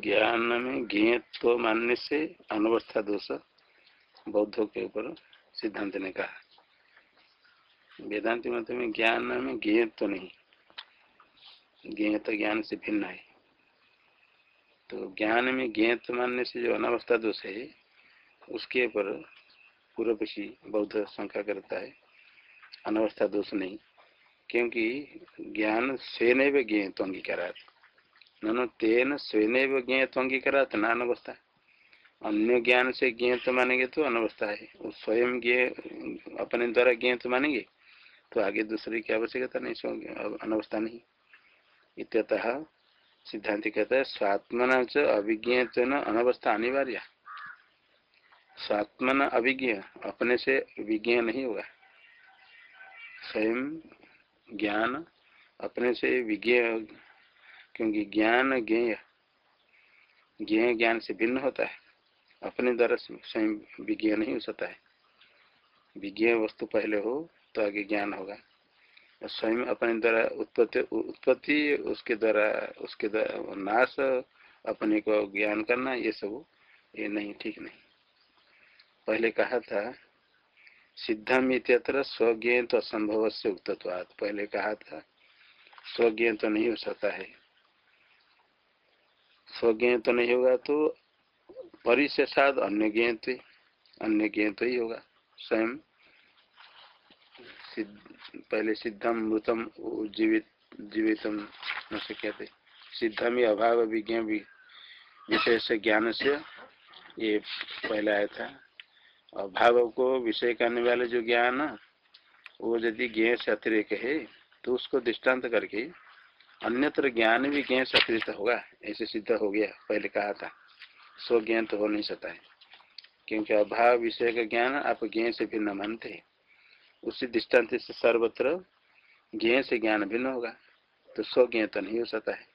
ज्ञान में ज्ञ तो मानने से अनवस्था दोष बौद्धों के ऊपर सिद्धांत ने कहा। वेदांति मत में ज्ञान में ज्ञ तो नहीं। ज्ञ तो ज्ञान से भिन्न है। तो ज्ञान में ज्ञ तो मानने से जो अनावस्था दोष है, उसके ऊपर पूर्व पूर्वपक्षी बौद्ध शंका करता है, अनावस्था दोष नहीं, क्योंकि ज्ञान से नहीं ज्ञ तो अंगीकारा ननु तेन स्वयं ज्ञ तो अंगीकारा तो न अनवस्था। अन्य ज्ञान से ज्ञ तो मानेंगे तो अनवस्था है। वो स्वयं ज्ञ अपने द्वारा ज्ञ तो मानेंगे तो आगे दूसरे की आवश्यकता नहीं अनवस्था नहीं। इत्यतः सिद्धांत कहता है स्वात्मना च अभिज्ञ न अनवस्था अनिवार्य। स्वात्मन अभिज्ञ, अपने से विज्ञ नहीं होगा स्वयं ज्ञान अपने से विज्ञ क्योंकि ज्ञान ज्ञेय ज्ञेय ज्ञान से भिन्न होता है। अपने द्वारा स्वयं विज्ञ नहीं हो सकता है। विज्ञ वस्तु पहले हो तो आगे ज्ञान होगा। स्वयं अपने द्वारा उत्पत्ति उत्पत्ति, उसके द्वारा उसके द्वारा नाश, अपने को ज्ञान करना, ये सब ये नहीं, ठीक नहीं। पहले कहा था, सिद्धम इतर स्वज्ञ तो असंभव से उक्तत्वाद पहले कहा था स्वज्ञ तो नहीं हो सकता है। स्वज्ञ तो नहीं होगा तो परिशेषाद अन्य ज्ञ तो अन्य तो ही होगा। स्वयं पहले सिद्धम, मृतम जीवित, जीवितम न से कहते सिद्धम ही अभाव विज्ञ विशेष ज्ञान से ये पहले आया था। अभाव को विषय करने वाले जो ज्ञान, वो यदि ज्ञ से अतिरिक्त है तो उसको दृष्टांत करके अन्यत्र ज्ञान भी ज्ञान सकृत होगा, ऐसे सिद्ध हो गया, पहले कहा था। स्व ज्ञान तो हो नहीं सकता है। क्योंकि अभाव विषय का ज्ञान आप ज्ञ से भिन्न मानते हैं। उसी दृष्टांत से सर्वत्र ज्ञ से ज्ञान भिन्न होगा तो स्व ज्ञ तो नहीं हो सकता है।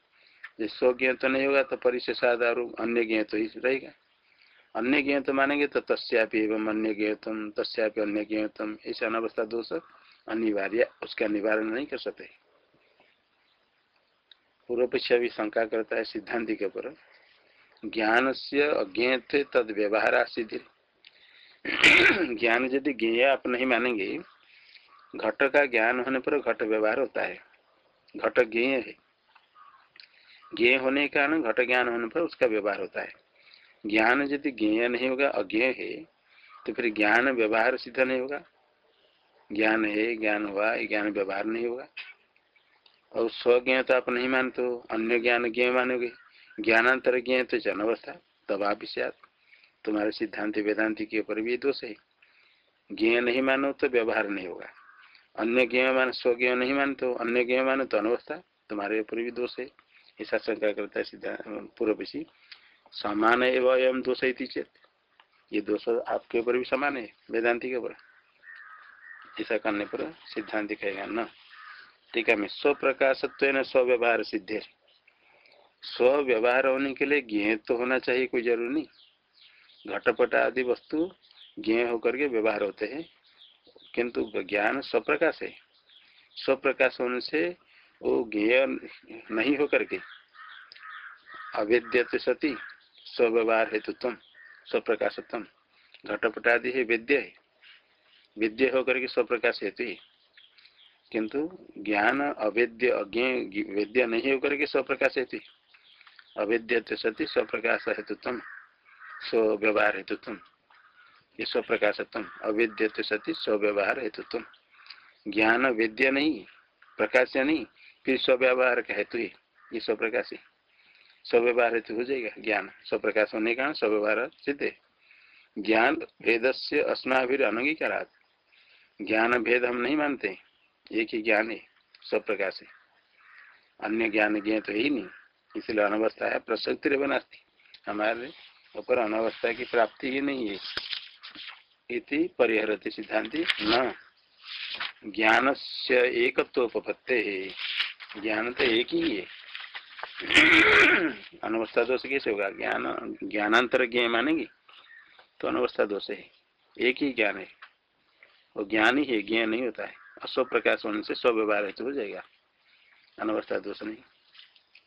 जब स्व ज्ञ तो नहीं होगा तो परिशेषाद और अन्य ज्ञ तो ही रहेगा। अन्य ज्ञ तो मानेंगे तो तस्यापि एवं अन्य ज्ञतम, तस्यापि अन्य ज्ञतम, ऐसा अनावस्था दोष अनिवार्य, उसका निवारण नहीं कर सकते। पूर्व पक्ष भी शंका करता है सिद्धांति के ऊपर। ज्ञान से अज्ञ थे तद व्यवहार सिद्धि। ज्ञान यदि ज्ञेय आप नहीं मानेंगे, घट का ज्ञान होने पर घट व्यवहार होता है। घट ज्ञेय है। ज्ञेय होने के कारण घट ज्ञान होने पर उसका व्यवहार होता है। ज्ञान यदि ज्ञेय नहीं होगा, अज्ञेय है तो फिर ज्ञान व्यवहार सिद्ध नहीं होगा। ज्ञान है, ज्ञान हुआ, ज्ञान व्यवहार नहीं होगा। और स्वज्ञ तो आप नहीं मानते हो, अन्य ज्ञान ज्ञ मानोगे? ज्ञानांतर ज्ञ तो जन अवस्था तब आप तुम्हारे सिद्धांत वेदांति के ऊपर भी दोष है। ज्ञ नहीं मानो तो व्यवहार नहीं होगा। अन्य ज्ञ मान स्वज्ञ नहीं मानते हो, अन्य ज्ञ मानो तो अनवस्था, तुम्हारे ऊपर भी दोष है। ऐसा शंका करता है सिद्धांत पूर्वशी समान एवं एवं दोष है चेत। ये दोष आपके ऊपर भी समान है, वेदांति के ऊपर। ऐसा करने पर सिद्धांत कहेगा, न टीका में स्व प्रकाशत्व स्व्यवहार सिद्धि स्व व्यवहार होने के लिए ज्ञ तो होना चाहिए, कोई ज़रूरी नहीं। घटपट आदि वस्तु ज्ञ होकर के व्यवहार होते हैं, किंतु ज्ञान स्वप्रकाश है। स्वप्रकाश होने से वो ज्ञ नहीं होकर के अवेद्य सती स्व्यवहार हेतु तुम स्वप्रकाशत्म घटपट आदि है वेद्य है। विद्य होकर के स्वप्रकाश हेतु ही। किंतु ज्ञान अवेद्य अज्ञ वेद्य नहीं होकर के स्वप्रकाश हेतु अवेद्य सती स्वप्रकाश हेतुत्व स्व व्यवहार हेतुत्व। ये स्वप्रकाशत्व, अवेद्य सती व्यवहार हेतुत्व। ज्ञान वेद्य नहीं, प्रकाश नहीं, फिर स्वव्यवहार का हेतु ही। ये स्वप्रकाश ही। स्वव्यवहार हेतु हो जाएगा ज्ञान। स्वप्रकाश होने का स्वव्यवहार सिद्ध है। ज्ञान भेद से अस्माभिर अनंगीकारात। ज्ञान भेद हम नहीं मानते। एक ही ज्ञान है सब प्रकार से। अन्य ज्ञान ज्ञ तो ही नहीं। इसलिए अनवस्था है, प्रसक्ति बनाती हमारे ऊपर अनवस्था की प्राप्ति ही नहीं है। इति परिहरती सिद्धांति न। ज्ञान से एकत्वोपत्ते है। ज्ञान तो एक ही है। अनवस्था दोष कैसे होगा? ज्ञान, ज्ञानांतर ज्ञ मानेंगे? तो अनवस्था दोष है। एक ही ज्ञान है। वो ज्ञान ही है, ज्ञान नहीं होता है। अस्व प्रकाश होने से स्व्यवहार हेतु हो जाएगा। अनवस्था दोष नहीं।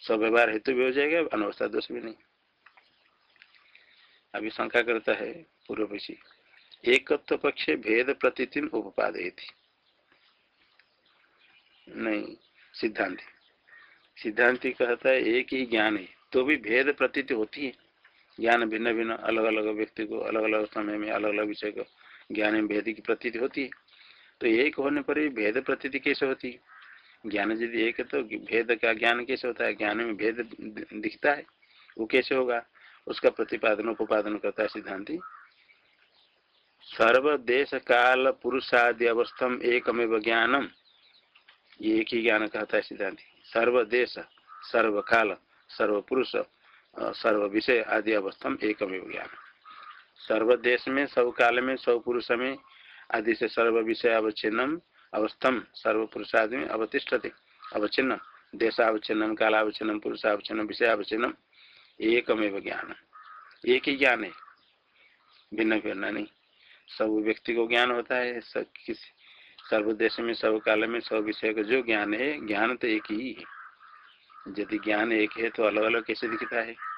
स्व्यवहार हेतु भी हो जाएगा, अनवस्था दोष भी नहीं। अभी शंका करता है पूर्व पक्षी एकत्व पक्ष भेद प्रतिथिन उपादय थी नहीं, सिद्धांत। सिद्धांति कहता है एक ही ज्ञान है तो भी भेद प्रतीति होती है। ज्ञान भिन्न भिन्न अलग अलग व्यक्ति को अलग अलग समय में अलग अलग विषय को ज्ञान में भेद की प्रतीति होती है। तो एक होने पर भी भेद प्रतीति कैसे होती ज्ञान यदि एक है तो भेद का ज्ञान कैसे होता है? ज्ञान में भेद दिखता है, वो कैसे होगा? उसका प्रतिपादन, उपादन करता है सिद्धांति। सर्व देश काल पुरुषादि अवस्थम एकमेव ज्ञानम। ये एक ही ज्ञान कहता है सिद्धांति। सर्व देश, सर्व काल, सर्व पुरुष, सर्व विषय आदि अवस्थम एकमेव ज्ञान। सर्व देश में, सब काल में, सब पुरुष में आदि से सर्व विषय अवच्छिन्नम, अवस्थम सर्व पुरुषादि में अवतिष्ठते। अवच्छिन्न देशावच्छिन्नम, कालावच्छिन्नम, पुरुषावच्छिन्नम, विषयावच्छिन्नम, एकमेव ज्ञान एक ही ज्ञान है। भिन्न भिन्न नहीं। सब व्यक्ति को ज्ञान होता है, सब किसी सर्वदेश में सब काल में सब विषय का जो ज्ञान है, ज्ञान तो एक ही है। यदि ज्ञान एक है तो अलग अलग कैसे दिखता है?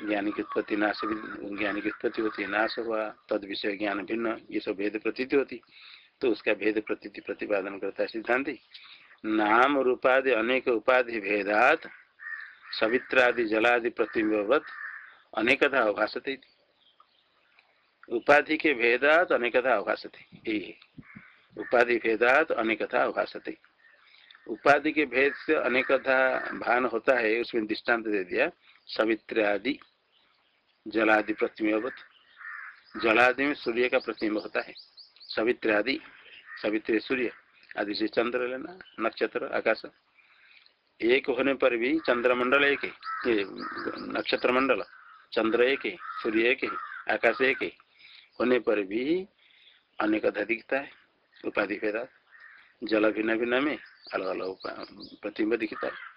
ज्ञान की उत्पत्ति नाश ज्ञान की उत्पत्ति होती नाश हुआ तद विषय ज्ञान भिन्न ये सब भेद प्रतीति होती। तो उसका भेद प्रतीति प्रतिपादन करता है सिद्धांति। नाम रूपादि अनेक उपाधि भेदात, सवित्रादि जलादि प्रतिबिंबवत अनेकथा अभाषते उपाधि के भेदात अनेकथा अभाषते यही उपाधि भेदात अनेकथा अभाषते उपाधि के भेद से अनेकथा भान होता है, उसमें दृष्टांत दे दिया। सवित्र आदि जलादि प्रतिम्बत जलादि में सूर्य का प्रतिम्ब होता है। सवित्र आदि सवित्र सूर्य, आदि से चंद्र लेना, नक्षत्र, आकाश। एक होने पर भी चंद्रमंडल एक है। नक्षत्र मंडल, चंद्र एक है, सूर्य एक है, आकाश एक है। होने पर भी अनेकता दिखता है। उपाधि भेदा जल भिन्न भिन्न में अलग अलग प्रतिम्ब दिखता है।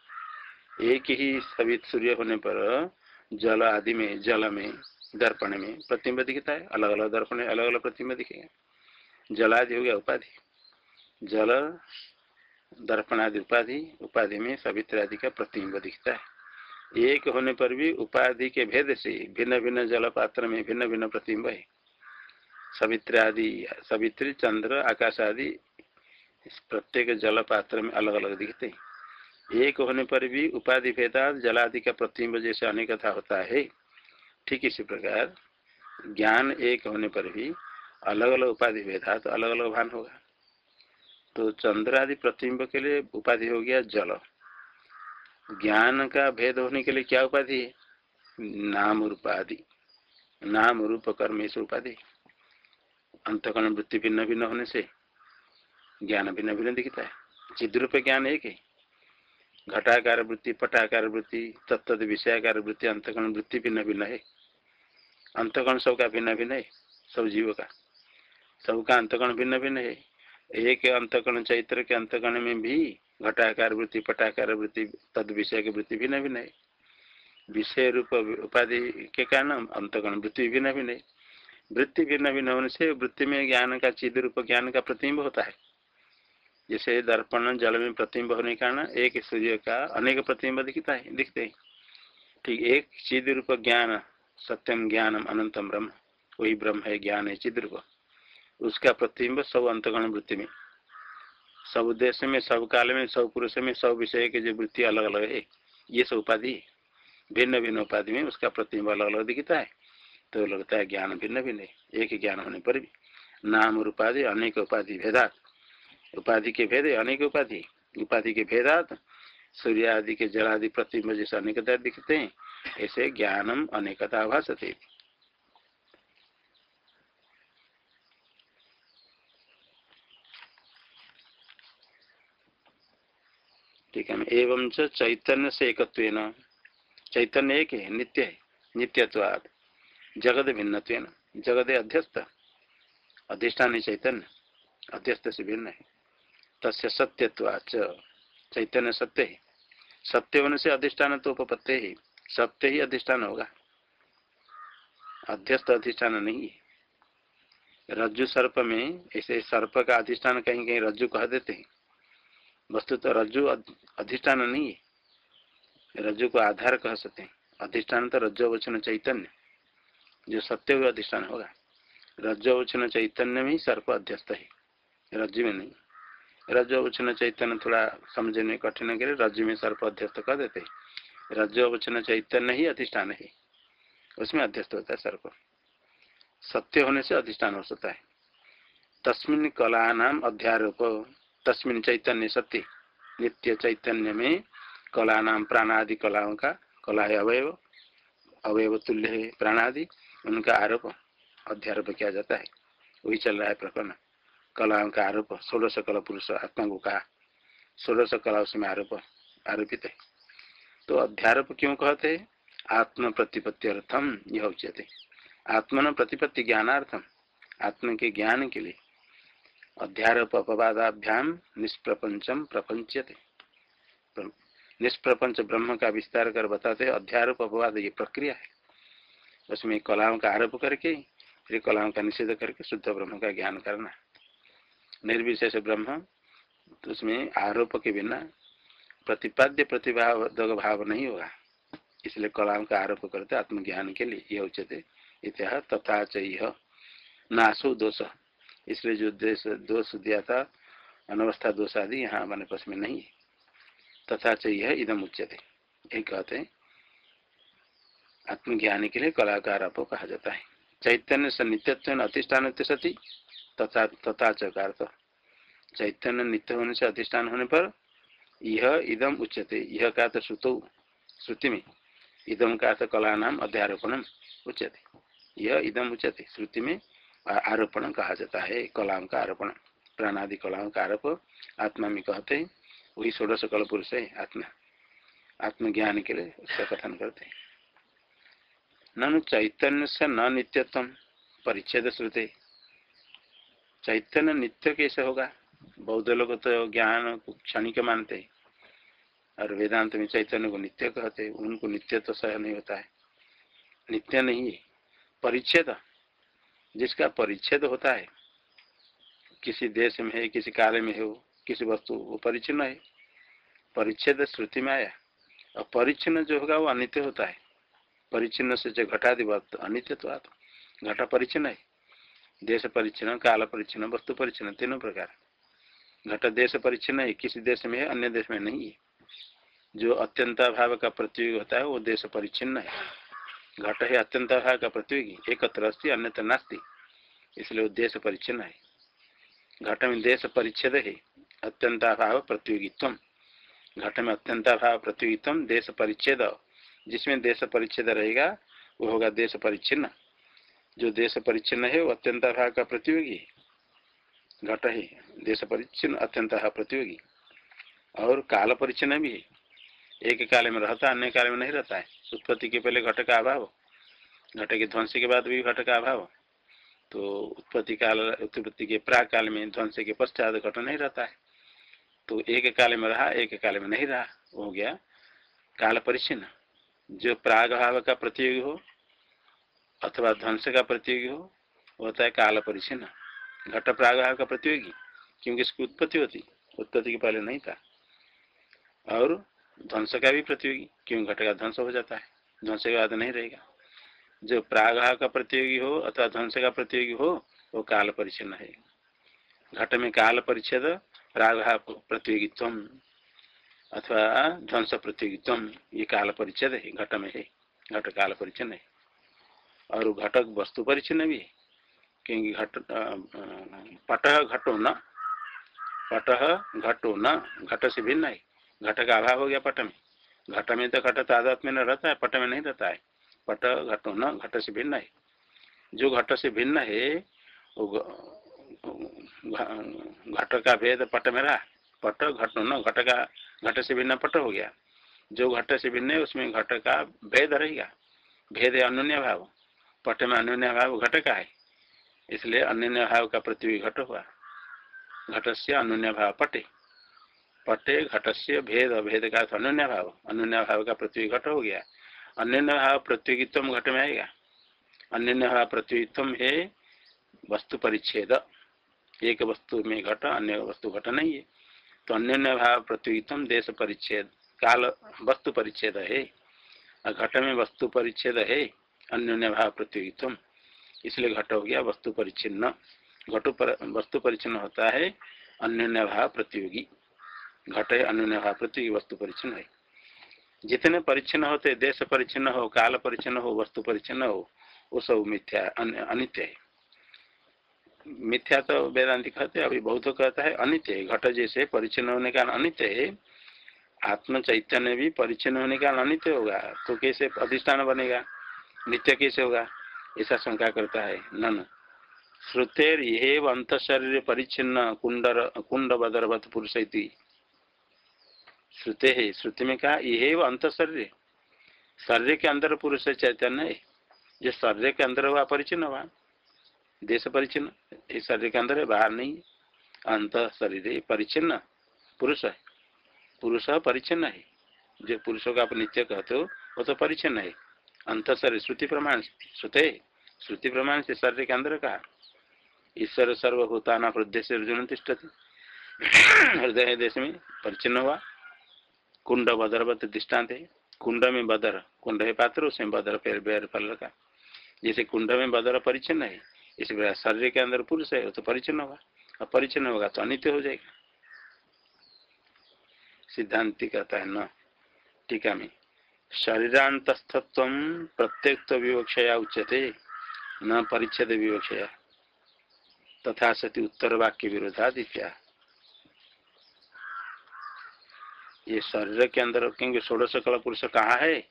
एक ही सभी सूर्य होने पर जल आदि में, जल में, दर्पण में प्रतिम्ब दिखता है। अलग अलग दर्पण में अलग अलग प्रतिम्ब दिखेगा। जल आदि हो गया उपाधि। जल, दर्पण आदि उपाधि उपाधि में सवित्र आदि का प्रतिम्ब दिखता है। एक होने पर भी उपाधि के भेद से भिन्न भिन्न जल पात्र में भिन्न भिन्न प्रतिम्ब है। सवित्र आदि, सवित्री चंद्र, आकाश आदि प्रत्येक जल पात्र में अलग अलग दिखते एक होने पर भी उपाधि भेदा जलादि का प्रतिम्ब जैसे अनेकता होता है। ठीक इसी प्रकार, ज्ञान एक होने पर भी अलग अलग उपाधि भेदा तो अलग अलग भान होगा। तो चंद्र आदि प्रतिम्ब के लिए उपाधि हो गया जल। ज्ञान का भेद होने के लिए क्या उपाधि है? नाम रूपाधि नाम रूप कर्म उपाधि। अंतकरण वृत्ति भिन्न भिन्न होने से ज्ञान भिन्न भिन्न दिखता है। चिद्रूप ज्ञान एक है। घटाकार वृत्ति, पटाकार वृत्ति तत्त विषयाकार वृत्ति, अंतकरण वृत्ति भिन्न भिन्न है। अंतकरण सबका भिन्न भिन्न है, सब जीव का। सबका अंतकरण भिन्न भिन्न है। एक अंतकरण चैत्र के अंतकरण में भी घटाकार वृत्ति, पटाकार वृत्ति, तद विषय की वृत्ति भिन्न भिन्न है। विषय रूप उपाधि के कारण अंतकरण वृत्ति भिन्न भिन्न है। वृत्ति भिन्न भिन्न होने से वृत्ति में ज्ञान का, चिद रूप ज्ञान का प्रतिम्ब होता है। जैसे दर्पण जल में प्रतिम्ब होने के कारण एक सूर्य का अनेक प्रतिम्ब दिखता है, दिखते हैं। ठीक, एक चिद रूप ज्ञान सत्यम ज्ञानम, अनंतम ब्रह्म। वही ब्रह्म है, ज्ञान है चिद रूप उसका प्रतिम्ब सब अंतगण वृत्ति में। सब उद्देश्य में, सब काल में, सब पुरुष में, सब विषय के जो वृत्ति अलग अलग है, ये सब उपाधि भिन्न भिन्न उपाधि में उसका प्रतिम्ब अलग अलग दिखता है। तो लगता है ज्ञान भिन्न भिन्न एक ज्ञान होने पर भी। नाम और उपाधि अनेक उपाधि भेदा उपाधि के भेद, अनेक उपाधि। उपाधि के भेदात, सूर्य आदि के जल आदि प्रतिम्ब जैसे अनेकता दिखते हैं, ऐसे ज्ञानम अनेकता भाषते ठीक है एवं चैतन्य से एक चैतन्य एक है, नित्य है नित्यत्वाद जगत भिन्न जगत अध्यस्त। अधिष्ठान चैतन्य। अध्यस्त से भिन्न है। तस्य सत्यत्वाच चैतन्य सत्य है। सत्य होने से अधिष्ठान तो उपपत्ति ही। सत्य ही अधिष्ठान होगा। अध्यस्त अधिष्ठान नहीं है। रज्जु सर्प में ऐसे सर्प का अधिष्ठान कहीं कहीं रज्जु कह देते हैं। वस्तु तो रज्जु अधिष्ठान नहीं है। रज्जु को आधार कह सकते हैं। अधिष्ठान तो रज्जु वचन चैतन्य। जो सत्य हुआ अधिष्ठान होगा। रज्जोचन चैतन्य में ही सर्प अध्यस्त है। रज्जु में नहीं। रज्जोवचन चैतन्य थोड़ा समझने में कठिन करे रज में सर्प अध्यस्त कर देते रज्जोवचन चैतन्य ही अधिष्ठान है। उसमें अध्यस्त होता है सर्प। सत्य होने से अधिष्ठान हो सकता है। तस्मिन कला नाम अध्यारोप। तस्मिन चैतन्य सत्य। नित्य चैतन्य में कला नाम प्राणादि कलाओं का कला है अवयव। अवयव तुल्य है प्राणादि। उनका आरोप अध्यारोप किया जाता है। वही चल रहा है प्रकरण। कलाओं का आरोप षोड़श कला पुरुष आत्मा को कहा षोड़श कला उसमें आरोप, आरोपित है। तो अध्यारोप क्यों कहते आत्म प्रतिपत्ति अर्थम यह उच्यते आत्मन प्रतिपत्ति ज्ञानार्थम, आत्म के ज्ञान के लिए। अध्यारोप अपवादाभ्याम निष्प्रपंचम प्रपंचते निष्प्रपंच ब्रह्म का विस्तार कर बताते अध्यारोप अपवाद ये प्रक्रिया है। उसमें कलाओं का आरोप करके, फिर कलाओं का निषेध करके शुद्ध ब्रह्म का ज्ञान करना। निर्विशेष ब्रह्म तो उसमें आरोप के बिना प्रतिपाद्य प्रतिभाव भाव नहीं होगा। इसलिए कलाओं का आरोप करते आत्मज्ञान के लिए यह उचित इतिहास तथा चह नासो दोष। इसलिए जो देश, दोष दिया था, अनवस्था दोष आदि यहाँ हमारे पास में नहीं है। तथा चाहिए इदम उच्यते। ये कहते हैं, आत्मज्ञानी के लिए कलाकार आपको कहा जाता है। चैतन्य से नित्यत्व अधिष्ठान सती। तथा चकार चैतन्य नित्य होने से अधिष्ठान होने पर यह इदम उच्यते। यह का तो श्रुतो, श्रुति में इदम का तो कला नाम अध्यारोपण उच्यते। यह इदम उच्यते, श्रुति में आरोपण कहा जाता है कलाओं का आरोपण। प्राणादि कलाओं का आरोप, आत्मा में कहते हैं, वही षोड़श कल पुरुष है, आत्मा। आत्मज्ञान के लिए उसका कथन करते हैं। ननु चैतन्य से न नित्यत्व परिच्छेद श्रुते। चैतन्य नित्य कैसे होगा? बौद्ध लोग तो ज्ञान को क्षणिक मानते हैं। और वेदांत में चैतन्य को नित्य कहते हैं। उनको नित्य तो सह नहीं होता है। नित्य नहीं है। परिच्छेद। जिसका परिच्छेद होता है, किसी देश में है, किसी कार्य में हो किसी वस्तु वो परिचिन्न है। परिच्छेद श्रुति में आया। और परिचिन्न जो होगा, वो अनित्य होता है। परिचिन्न से जो घटा घटादि अनित्य तो आता घटा परिचिन्न है। देश परिचिन्न काल परिचन्न वस्तु परिचिन्न तीनों प्रकार। घट देश परिचिन्न है, किसी देश में है, अन्य देश में नहीं है। जो अत्यंताभाव का प्रतियोगी होता है, वो देश परिचिन्न है। घट है अत्यंताभाव का प्रतियोगी, एकत्र अस्थित अन्यत्र नास्ती। इसलिए वो देश परिचिन्न है। घट में देश परिच्छेद है, अत्यंताभाव प्रतियोगित्व घट में अत्यंताभाव प्रतियोगित्व देश परिच्छेद जिसमें देश परिच्छेद रहेगा, वो होगा देश परिच्छिन्न जो देश परिच्छिन्न है, वो अत्यंताभाव का प्रतियोगी घट है। देश परिच्छिन्न, अत्यंत प्रतियोगी। और काल परिच्छिन्न भी है। एक काल में रहता अन्य काल में नहीं रहता है। उत्पत्ति के पहले घट का अभाव। घट के ध्वंस के बाद भी घट का अभाव। तो उत्पत्ति काल, उत्पत्ति के प्राग काल में ध्वंस के पश्चात घट नहीं रहता है। तो एक काल में रहा, एक काल में नहीं रहा, हो गया काल परिचिन्न जो प्राग भाव का प्रतियोगी हो अथवा ध्वंस का प्रतियोगी हो होता है काल परिचिन्न घट प्राग भाव का प्रतियोगी, क्योंकि इसकी उत्पत्ति होती, उत्पत्ति के पहले नहीं था। और ध्वंस का भी प्रतियोगी, क्यों घट का ध्वंस हो जाता है, ध्वंस के बाद नहीं रहेगा। जो प्रागभाव का प्रतियोगी हो अथवा ध्वंस का प्रतियोगी हो, वो काल परिचन्न है। घट में काल परिच्छेद प्रागभाव प्रतियोगित्व अथवा ध्वंस प्रतियोगित्व ये काल परिच्छेद है, घट में है, घट काल परिचन्न है। और घटक वस्तु परिचन्न भी। है क्योंकि घट पट घटो न। पट घटो न। घट से भिन्न है घट का अभाव हो गया पट में। घट में तो घट तादात में न रहता है पट में नहीं रहता है। पट घटो न, घट से भिन्न है। जो घट से भिन्न है, वो घट का भेद पट में रहा। पट घटो न, घट का, घट से भिन्न पट हो गया। जो घट से भिन्न है, उसमें घट का भेद रहेगा भेद है भाव। पट में अन्य भाव घट का है। इसलिए अन्य भाव का पृथ्वी घट हुआ। घट से अन्य भाव पटे। पटे घट से भेद भेद का अन्य भाव अन्य भाव का पृथ्वी घट हो गया। अन्य भाव प्रतियोगित्व घट में आएगा। अन्य भाव प्रतियोगित्व है वस्तु परिच्छेद। एक वस्तु में घट, अन्य वस्तु घट नहीं है। तो अन्य भाव प्रतियोगित्व देश परिच्छेद, काल वस्तु परिच्छेद है। घट में वस्तु परिच्छेद है। अन्य भाव प्रतियोगित्व इसलिए घट हो गया, वस्तु परिचिन्न घटो पर, वस्तु परिचिन्न होता है अन्य भाव प्रतियोगी घट है अन्य भाव प्रतियोगी वस्तु परिचिन्न है। जितने परिचिन्न होते, देश परिचिन्न हो, काल परिचिन्न हो, वस्तु परिचिन्न हो, वो सब मिथ्या अनित्य है। मिथ्या तो वेदांति कहते अभी बहुत कहता है, अनित्य है। घट जैसे परिचिन्न होने का अनित्य है आत्म चैतन्य भी परिचिन्न होने का अनित्य होगा तो कैसे अधिष्ठान बनेगा? नित्य कैसे होगा ऐसा शंका करता है, नन। श्रुतेर ये अंत शरीर परिचिन्न कुंडर कुंड बदरवत पुरुष श्रुते है श्रुति में कहा यह अंत शरीर शरीर के अंदर पुरुष चैतन्य है। जो शरीर के अंदर हुआ परिचिन्न हुआ देश परिचिन्न इस शरीर के अंदर है, बाहर नहीं अंत शरीर परिचिन्न पुरुष है। पुरुष परिचिन्न है। जो पुरुषों का आप नित्य कहते हो, वो तो परिचिन्न है। अंत शरीर, श्रुति प्रमाण, श्रुते, श्रुति प्रमाण से शरीर के अंदर कहा ईश्वर सर्वभूता न हृदय से अर्जुन हृदय देश में परिचिन्न हुआ। कुंड बदरवत दृष्टांत है। कुंड में बदर, कुंड है पात्र उसमें बदर पैर बैर फल का। जैसे कुंड में बदर परिचिन्न है, इस शरीर के अंदर पुरुष है तो परिचिन्न होगा। और परिचिन्न होगा तो अनित्य हो जाएगा। सिद्धांति कहता है, न, टीका में शरीरांतस्थत्व प्रत्येक विवक्षया उच्यते, न परिच्छेद विवक्षया तथा सती उत्तर वाक्य विरोधादित्या ये शरीर के अंदर क्योंकि षोड़श कल पुरुष कहाँ है?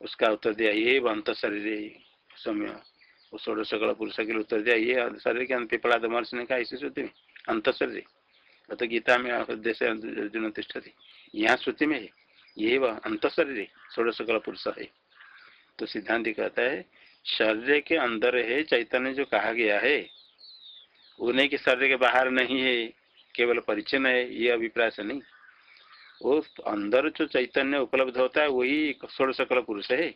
उसका उत्तर दिया ये अंत शरीर समय। वो षोड़श कल पुरुष के लिए उत्तर दिया, ये शरीर के अंत पिपला दमर्श ने कहा, इसी श्रुति में अंत शरीर गीता में देश अर्जुन यहाँ श्रुति में है। ये वह अंत शरीर षोड़श कल पुरुष है तो सिद्धांत कहता है, शरीर के अंदर है चैतन्य जो कहा गया है। उन्हें के शरीर के बाहर नहीं है, केवल परिचय है, ये अभिप्राय से नहीं। वो अंदर जो चैतन्य उपलब्ध होता है, वही षोड़ सकल पुरुष है।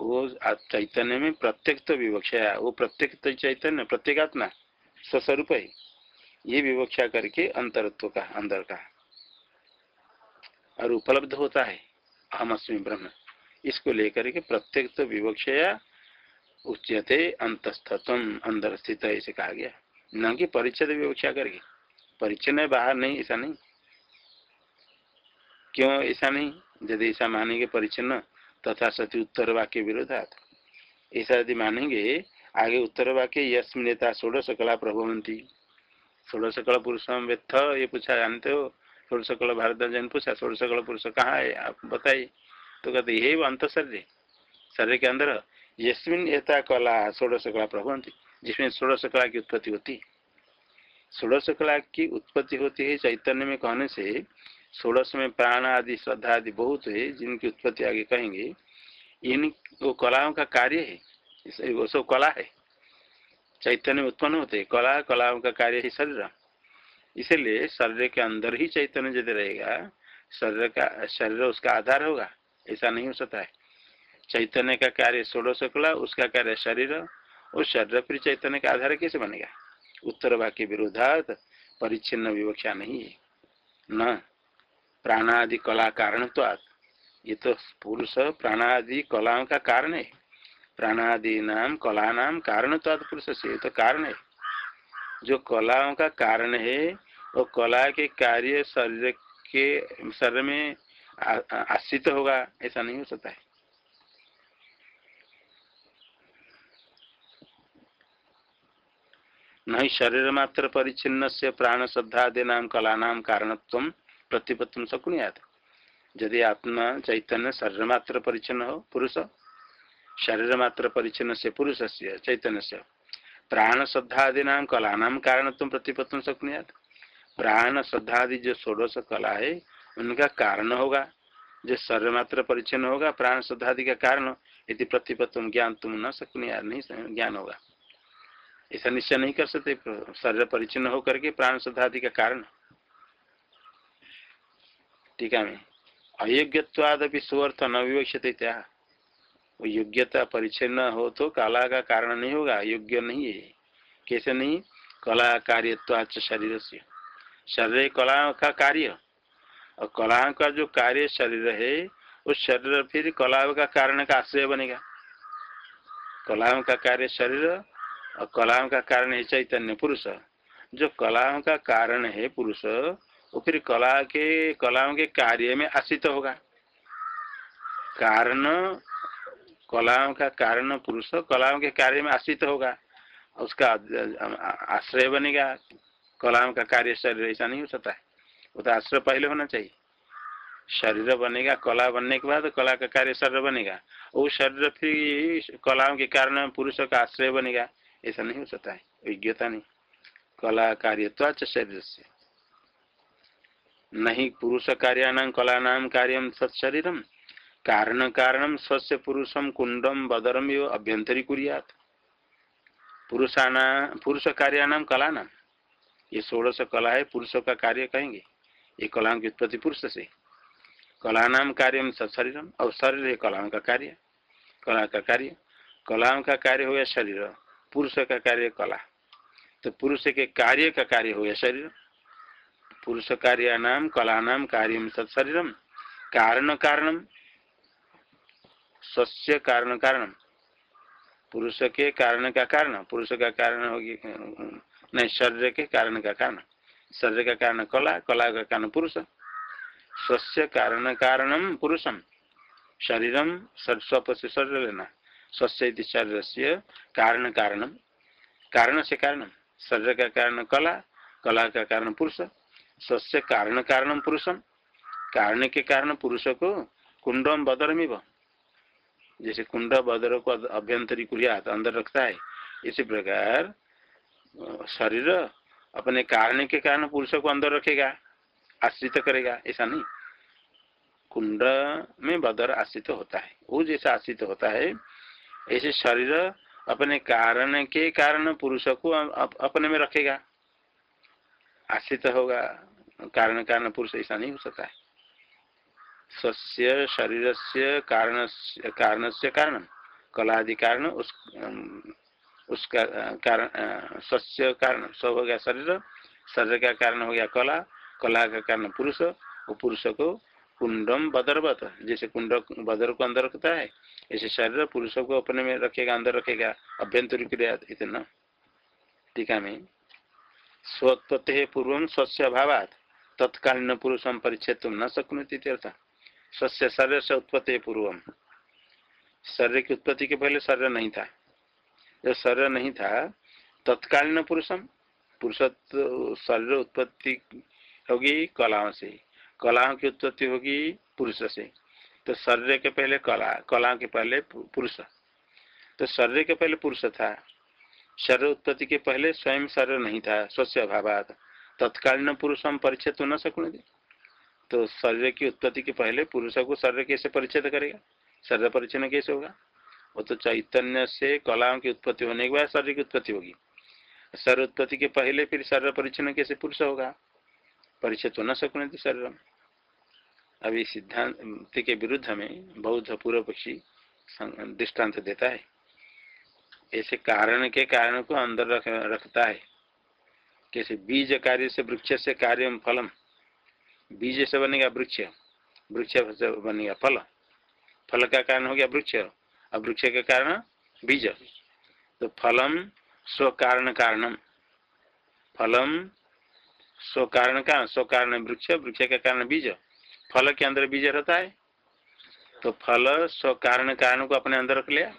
वो चैतन्य में प्रत्येक तो विवक्षा, वो प्रत्येक तो चैतन्य, प्रत्येगात्मा, स्वस्वरूप है। ये विवक्षा करके अंतरत्व का अंदर का और उपलब्ध होता है। अहम अस्मी ब्रह्म। इसको लेकर के प्रत्येक तो विवक्षया उच्यते अंतस्थत्व, अंदर स्थित है ऐसे कहा गया। न कि परिचय विवक्षा करके। परिचय बाहर नहीं, ऐसा नहीं। क्यों ऐसा नहीं? यदि ऐसा मानेंगे परिचिन्न तथा सती उत्तर वाक्य विरोधात। ऐसा यदि मानेंगे, आगे उत्तर वाक्य यस्मिनेता षोड़श कला प्रभवंती षोड़श कला पुरुष ये पूछा जानते हो? षोड़श कला भारत जन पूछा षोड़श कला पुरुष कहाँ है? आप बताइए। तो कहते यही अंत शरीर शरीर के अंदर यस्मिन एता कला षोड़श कला प्रभवंती जिसमें षोड़श कला की उत्पत्ति होती षोड़श कला की उत्पत्ति होती है चैतन्य में कहने से, षोड़श में प्राण आदि, श्रद्धा आदि बहुत है, जिनकी उत्पत्ति आगे कहेंगे इन वो कलाओं का कार्य है वो सब कला है। चैतन्य उत्पन्न होते कला, कलाओं का कार्य है शरीर। इसलिए शरीर के अंदर ही चैतन्य यदि रहेगा, शरीर का, शरीर उसका आधार होगा, ऐसा नहीं हो सकता है। चैतन्य का कार्य षोड़श कला, उसका कार्य शरीर और शरीर फिर चैतन्य का आधार कैसे बनेगा? उत्तर वाक्य विरोधात परिच्छिन्न विवक्षा नहीं है। न, प्राणादि कला कारण तो ये तो पुरुष प्राणादि कलाओं का कारण है। प्राणादि नाम कला नाम कारण तो पुरुष से तो कारण है। जो कलाओं का कारण है वो कला के कार्य शरीर के, शरीर में आश्रित होगा, ऐसा नहीं हो सकता है। नहीं, शरीर मात्र परिचिन्न से प्राण श्रद्धादि नाम कला नाम कारणत्व प्रतिपत्तम शकुनियात। यदि आत्मा चैतन्य शरीर मात्र परिचन्न हो, पुरुष, शरीर मात्र परिचन्न से पुरुष से चैतन्य से प्राण श्रद्धादि नाम कला नाम कारण तुम प्रतिपत्तम शकुनियात। प्राण श्रद्धादि जो षोडश कला है, उनका कारण होगा। जो शरीर मात्र परिचन्न होगा, प्राण श्रद्धादि का कारण यदि प्रतिपत्तम ज्ञान तुम न शकुनिया नहीं ज्ञान होगा। ऐसा निश्चय नहीं कर सकते शरीर परिचन्न होकर के प्राण श्रद्धादि का कारण। टीका में। अयोग्यवादी सुअर्थ न विवक्षते वो योग्यता परिचन्न हो तो कला का कारण नहीं होगा, योग्य नहीं है। कैसे नहीं? कला कार्यवाच शरीर से शरीर कला का कार्य। और कला का जो कार्य शरीर है, उस शरीर फिर कला का कारण का आश्रय बनेगा। कलाओं का कार्य शरीर और कलाओं का कारण है चैतन्य पुरुष। जो कलाओं का कारण है पुरुष, वो फिर कला के, कलाओं के कार्य में आश्रित होगा। कारण, कलाओं का कारण पुरुष कलाओं के कार्य में आश्रित होगा। उसका आश्रय बनेगा। कलाओं का कार्य शरीर ऐसा नहीं हो सकता है। वो तो आश्रय पहले होना चाहिए। शरीर बनेगा, कला बनने के बाद कला का कार्य शरीर बनेगा। वो शरीर फिर कलाओं के कारण पुरुष का आश्रय बनेगा। ऐसा नहीं हो सकता है। योग्यता नहीं। कला कार्य तो शरीर से। नहीं पुरुष कार्याण कला नाम कार्य सत्शरीरम कारण कारण स्वस्य पुरुषम कुंडम बदरम अभ्यंतरी कुरियात पुरुषाना पुरुष कार्याणाम कला नाम ये षोड़श कला है, पुरुषों का कार्य कहेंगे। ये कलाओं की उत्पत्ति पुरुष से। कला नाम कार्य शरीरम, और शरीर है कलाओं का कार्य कला का कार्य, कलाओं का कार्य हो गया शरीर, पुरुष का कार्य कला। तो पुरुष के कार्य का कार्य हो गया शरीर। पुरुष कार्य नाम कला नाम कार्य सत्शरीरम कारण कारणम, सस्य कारण कारण पुरुष के कारण का कारण, पुरुष का कारण होगी नहीं शरीर के कारण का कारण शरीर का कारण कला कला का कारण पुरुष स्वस्थ कारण कारणम पुरुषम शरीरम स्वप से शरीर लेना स्वस्थ शरीर से कारण कारणम कारण से कारण शरीर का कारण कला कला का कारण पुरुष स्वस्थ कारण कारणम पुरुषम कारण के कारण पुरुष को कुंडम बदरमिव जैसे कुंड बदर को अभ्यंतरी कुरियात अंदर रखता है इसी प्रकार शरीर अपने कारण के कारण पुरुष को अंदर रखेगा, आश्रित करेगा, ऐसा नहीं। कुंड में बदर आश्रित होता है। वो जैसा आश्रित होता है, ऐसे शरीर अपने कारण के कारण पुरुष को अपने में रखेगा। आश्रित होगा, कारण कारण पुरुष, ऐसा नहीं हो सकता है। सस्य शरीर से कारण कारण से कारण कलादि कारण, उस उसका कारण सस्य कारण, सब हो गया शरीर। शरीर का कारण हो गया कला। कला का कारण पुरुष। वो पुरुष को कुंडम बदरवत, जैसे कुंड, बदर को अंदर रखता है, ऐसे शरीर पुरुषों को अपने में रखेगा, अंदर रखेगा। अभ्यंतर क्रिया इतना टीका में। स्वत्पत्ति पूर्व स्वस्य अभाव तत्कालीन पुरुषम परिच्छेद तुम न सकते स्वस्थ शरीर से उत्पत्ति पूर्व। शरीर की उत्पत्ति के पहले शरीर नहीं था। जब शरीर नहीं था, तत्कालीन पुरुषम पुरुष शरीर उत्पत्ति होगी कलाओं से। कलाओं की उत्पत्ति होगी पुरुष से। तो शरीर के पहले कला कला के पहले पुरुष। तो शरीर के पहले पुरुष था। शरीर उत्पत्ति के पहले स्वयं शरीर नहीं था, स्वस्य अभाव तत्कालीन पुरुष हम परिचय तो न सकूँ तो शरीर की उत्पत्ति के पहले पुरुष को शरीर कैसे परिचय करेगा? शरीर परिचय कैसे होगा? वो तो चैतन्य से कलाओं की उत्पत्ति होने के बाद शरीर की उत्पत्ति होगी। शरीर उत्पत्ति के पहले फिर शरीर परिचय कैसे पुरुष होगा? परिचय तो न सकने थे शरीर अभी सिद्धांत के विरुद्ध में बौद्ध पूर्व पक्षी दृष्टांत देता है। ऐसे कारण के कारण को अंदर रख, रखता है। कैसे बीज कार्य से वृक्ष से कार्य फलम। बीज से बनेगा वृक्ष। वृक्ष बनेगा फल। फल का कारण हो गया वृक्ष। अब वृक्ष के कारण? बीज। तो फलम स्व कारण कारणम। फलम स्व कारण का स्व कारण वृक्ष वृक्ष के कारण बीज। फल के अंदर बीज रहता है। तो फल स्व कारण कारण को अपने अंदर रख लिया।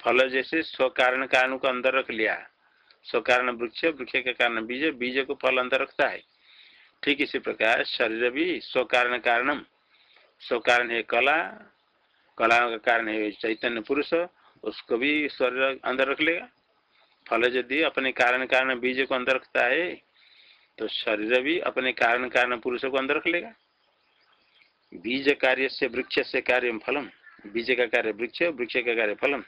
फल जैसे स्व कारण कारण को अंदर रख लिया। स्व कारण वृक्ष वृक्ष के कारण बीज। बीज को फल अंदर रखता है। ठीक इसी प्रकार शरीर भी स्व कारण कारणम। स्व कारण है कला कला का कारण है, चैतन्य पुरुष, उसको भी शरीर अंदर रख लेगा। फल यदि अपने कारण कारण बीज को अंदर रखता है तो शरीर भी अपने कारण कारण पुरुष को अंदर रख लेगा। बीज कार्य से, वृक्ष से कार्य फलम। बीज का कार्य वृक्ष वृक्ष का कार्य फलम।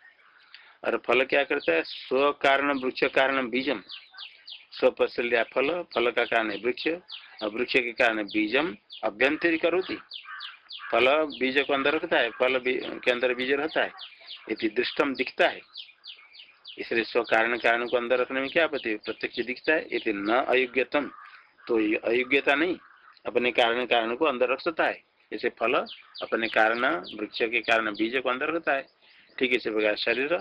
और फल क्या करता है? स्व कारण, वृक्ष कारण, बीजम। स्व लिया फल फल का कारण वृक्ष, और वृक्ष के कारण बीजम। अभ्यंतरी करोती फल बीज को अंदर रखता है, फल के अंदर बीज रहता है यदि दृष्टम दिखता है। इसलिए स्व कारण कारण को अंदर रखने में क्या पति प्रत्यक्ष दिखता है यदि न अयोग्यतम। तो अयोग्यता नहीं, अपने कारण कारण को अंदर रख सकता है। जैसे फल, अपने कारण, वृक्ष के कारण, बीज को अंदर रखता है। ठीक इसी प्रकार शरीर,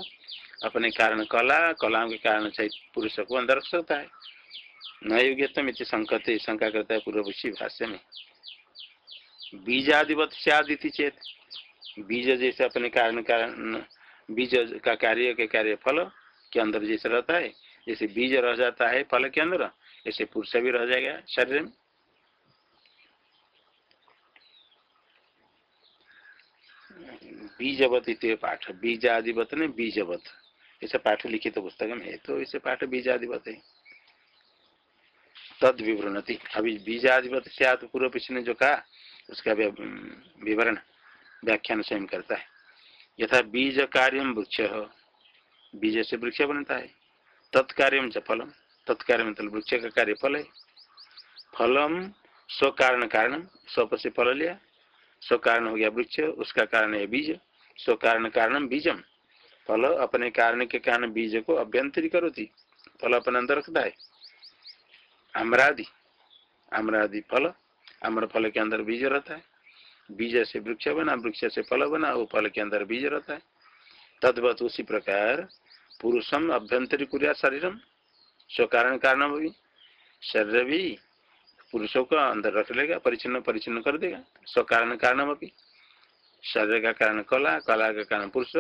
अपने कारण कला कलाओं के कारण पुरुष को अंदर रख सकता है। न योग्यतम इतनी संकते शंका करता है पूर्वशी भाष्य में। बीजादिवत से चेत बीज जैसे अपने कारण कारण बीज का कार्य के कार्य फल के अंदर जैसे रहता है, जैसे बीज रह जाता है फल के अंदर, ऐसे पुरुष भी रह जाएगा शरीर में। बीजवत इत पाठ बीजादिवत ने बीजवत। ऐसा पाठ लिखित तो पुस्तक में है तो इसे पाठ बीजादिवत है। तद विवरणति अभी बीजादिवत से पूर्व पिछले जो कहा उसका विवरण व्याख्यान स्वयं करता है। यथा बीज कार्य वृक्ष, बीज से वृक्ष बनता है। तत्कार्य च फलम, तत्कार्य मतलब वृक्ष का कार्य फल है। फलम स्व कारण कारण स्व से फल लिया। स्व कारण हो गया वृक्ष, उसका कारण है बीज। स्व कारण कारण बीजम। फल अपने कारण के कारण बीज को अभ्यंतरी करो थी फल अपने अंदर रखता है। अमरादि अमरादि फल अमर फल के अंदर बीज रहता है। बीज से वृक्ष बना, वृक्ष से फल बना, वो फल के अंदर बीज रहता है। तद्वत उसी प्रकार पुरुषम अभ्यंतरी कुरिया शरीरम। स्व कारण कारण भी शरीर भी पुरुषों का अंदर रख लेगा परिचिन्न परिचिन्न कर देगा। स्व कारण कारण भी शरीर का कारण कला कला का कारण पुरुष।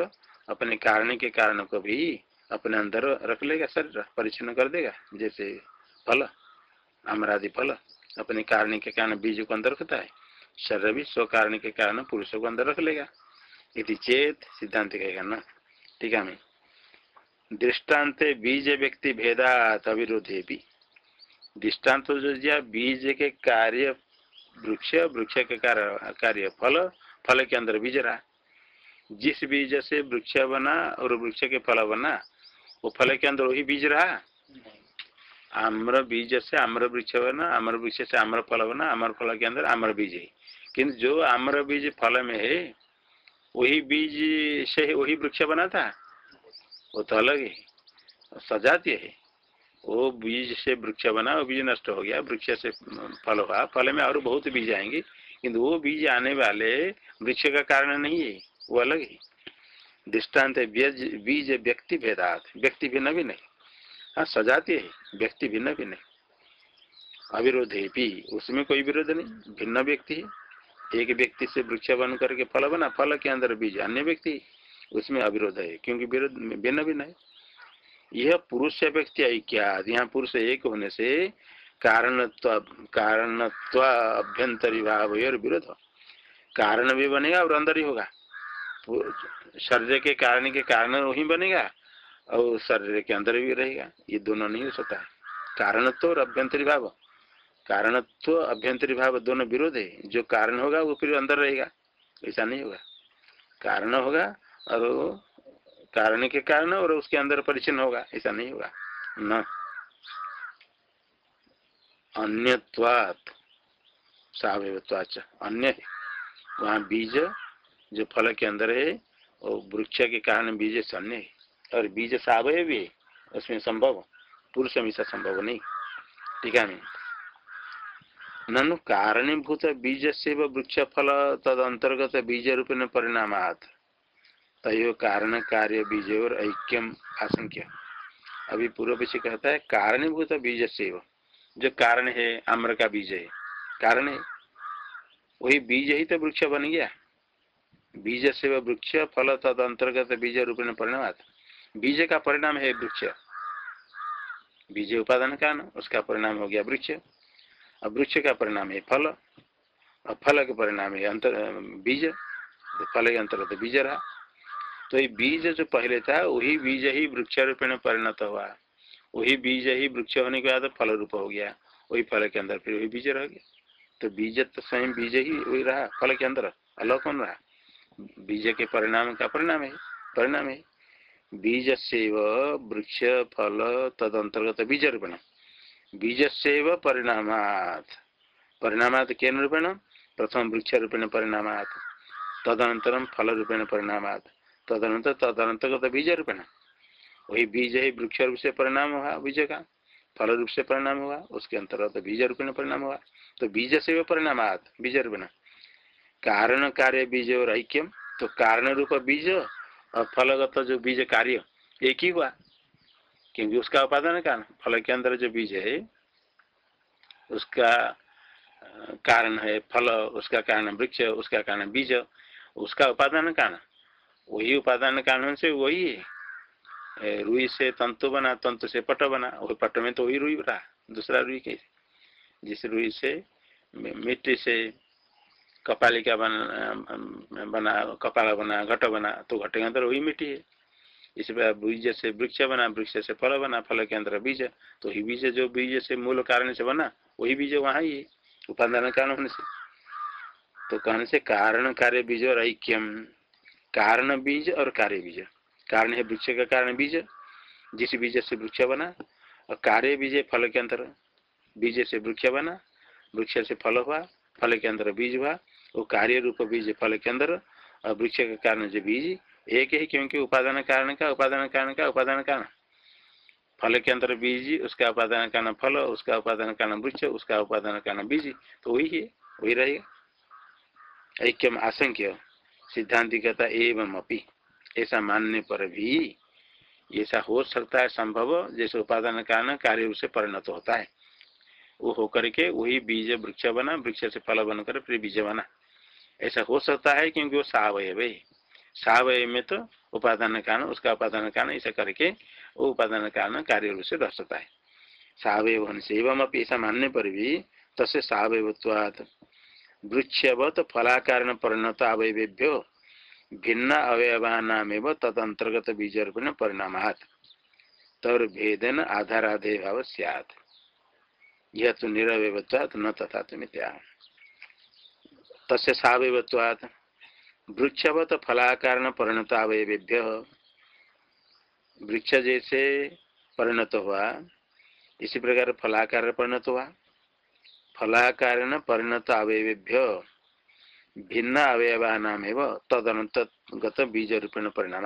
अपने कारण के कारण को भी अपने अंदर रख लेगा शरीर परिचिन्न कर देगा। जैसे फल अमरादि फल। अपने कारण के कारण बीज को अंदर रखता है। शरीर भी स्व कारण के कारण पुरुषों को अंदर रख लेगा। यदि चेत सिद्धांत कहेगा ना। ठीक है दृष्टांत बीज व्यक्ति भेदात अविरोधे भी दृष्टांत जो दिया, बीज के कार्य वृक्ष वृक्ष के कार्य कार्य फल फल के अंदर बीज रहा। जिस बीज से वृक्ष बना और वृक्ष के फल बना, वो फल के अंदर वही बीज रहा। आम्र बीज से आम्र वृक्ष बना आम्र वृक्ष से आम्र फल बना आम्र फल के अंदर आम्र बीज है। किंतु जो आम्र बीज फल में है, वही बीज से वही वृक्ष बना था वो तो अलग है, सजातीय है। वो बीज से वृक्ष बना, वो बीज नष्ट हो गया, वृक्ष से फल हुआ। फल में और बहुत बीज आएँगे, किंतु वो बीज आने वाले वृक्ष का कारण नहीं है, वो अलग है। दृष्टांत बीज व्यक्ति भेदात, व्यक्ति भिन्न भी नहीं। हाँ सजाती है। व्यक्ति भिन्न भिन्न नहीं अविरोध है भी। उसमें कोई विरोध नहीं। भिन्न व्यक्ति है। एक व्यक्ति से वृक्ष बन करके फल बना, फल के अंदर बीज, अन्य व्यक्ति उसमें अविरोध है, क्योंकि विरोध भिन्न भिन्न है। यह पुरुष व्यक्ति ऐक्या यहाँ पुरुष एक होने से कारणत्व कारणत्व अभ्यंतरी भाव और विरोध कारण भी बनेगा और अंदर ही होगा। शरीर के कारण के कारण वही बनेगा। और शरीर के अंदर भी रहेगा। ये दोनों नहीं हो सकता है। कारणत्व और अभ्यंतरी भाव। कारणत्व, अभ्यंतरी भाव दोनों विरोध है। जो कारण होगा, वो फिर अंदर रहेगा। ऐसा नहीं होगा। कारण होगा और कारण के कारण और उसके अंदर परिचन्न होगा। ऐसा नहीं होगा। न। अन्यत्वात। सावयत्वाच अन्य है। वहाँ बीज, जो फल के अंदर है और वृक्ष के कारण बीज से अन्य है। और बीज सावय भी, उसमें संभव, पुरुष हमेशा संभव नहीं। ठीक है ननु कारणीभूत बीज से वृक्ष फल तद अंतर्गत बीज रूपेण परिणाम तय कारण कार्य बीज और ऐक्यम आशंक्य। अभी पूर्व पीछे कहता है, कारणीभूत बीज से जो कारण है, आम्र का बीज है। कारण है, वही बीज ही तो वृक्ष बन गया। बीज से वृक्ष फल तद अंतर्गत बीज रूप में परिणाम बीज का परिणाम है वृक्ष। बीज उपादान कारण उसका परिणाम हो गया वृक्ष। अब वृक्ष का परिणाम है फल। और फल का परिणाम है अंतर, बीज। तो फल के अंतर्गत बीज रहा। तो ये बीज जो पहले था, वही बीज ही वृक्ष रूप में परिणत हुआ। वही बीज ही वृक्ष होने के बाद फल रूप हो गया। वही फल के अंदर फिर वही बीज रह गया। तो बीज तो स्वयं बीज ही वही रहा, फल के अंदर अलग कौन रहा। बीज के परिणाम का परिणाम है परिणाम है। बीज से वृक्ष, फल तद अंतर्गत बीज रूपेण बीज से परिणामात। परिणामात के रूपेण? प्रथम वृक्ष रूपेण परिणामात तदनंतरम फल रूपेण परिणामात तदनंतर तदनंतर्गत बीज रूपेण वही बीज ही वृक्ष रूप से परिणाम हुआ, बीज का। फल रूप से परिणाम हुआ, उसके अंतर्गत बीज रूपेण परिणाम हुआ। तो बीज से परिणामात बीज रूपेण कारण कार्य बीज और ऐक्यम तो कारण रूप बीज और फलगत जो बीज कार्य, एक ही हुआ? क्योंकि उसका उपादान कारण फल के अंदर जो बीज है, उसका कारण है फल, उसका कारण वृक्ष, उसका कारण बीज, उसका उपादान कारण वही उपादान कारण से वही है। रुई से तंतु बना, तंतु से पट बना वही पट में तो वही रुई बना दूसरा रुई कैसे? जिस रुई से मिट्टी से कपालिका बना बना, कपाल बना, घट बना तो घट के अंदर वही मिट्टी है। इस प्रकार बीज से वृक्ष बना, वृक्ष से फल बना, फल के अंदर बीज तो ही बीज जो बीज से मूल कारण से बना, वही बीज वहाँ ही उपादान कारण होने से। तो कहने से कारण, कार्य बीज और ऐक्यम। कारण बीज और कार्य बीज। कारण है वृक्ष का कारण बीज, जिस बीज से वृक्ष बना, और कार्य बीज फल के अंदर। बीज से वृक्ष बना, वृक्ष से फल हुआ, फल के अंदर बीज हुआ वो कार्य रूप बीज फल के अंदर और वृक्ष के कारण जो बीज, एक ही क्योंकि उपादान कारण का, उपादान कारण का, उपादान कारण। फल के अंदर बीज, उसका उपादान कारण फल, उसका उपादान कारण वृक्ष, उसका उपादान कारण बीज तो वही है, वही रहेगा। ऐक्यम आशंक्य सिद्धांति कहता एवं अपी, ऐसा मानने पर भी ऐसा हो सकता है संभव, जैसे उपादान कारण कार्य रूप से परिणत होता है। वो होकर के वही बीज वृक्ष बना, वृक्ष से फल बनकर फिर बीज बना। ऐसा हो सकता है क्योंकि वो सावय है सावय में तो उपादान कारण, उसका उपादान कारण ऐसा करके वो उपादान कारण कार्य रूप से सकता है। सावय होने से एवं अपनी ऐसा मानने पर भी तसे सावयत्वाद वृक्षवत फलाकार परिणत अवयवेभ्यो भिन्न अवयवानाम तद अंतर्गत बीज रूपेण परिणाम तौर भेदन आधाराधे भाव सियात। यह तो निरवयत्वात् न तथा मित्या तस्य सावयत्वात् वृक्षवत फलाकार परिणत अवयवेभ्य वृक्ष जैसे परिणत हुआ, इसी प्रकार फलाकार परिणत हुआ। फलाकार परिणत अवयवेभ्य भिन्न अवयवा नाम तदनंतर्गत बीज रूपेण परिणाम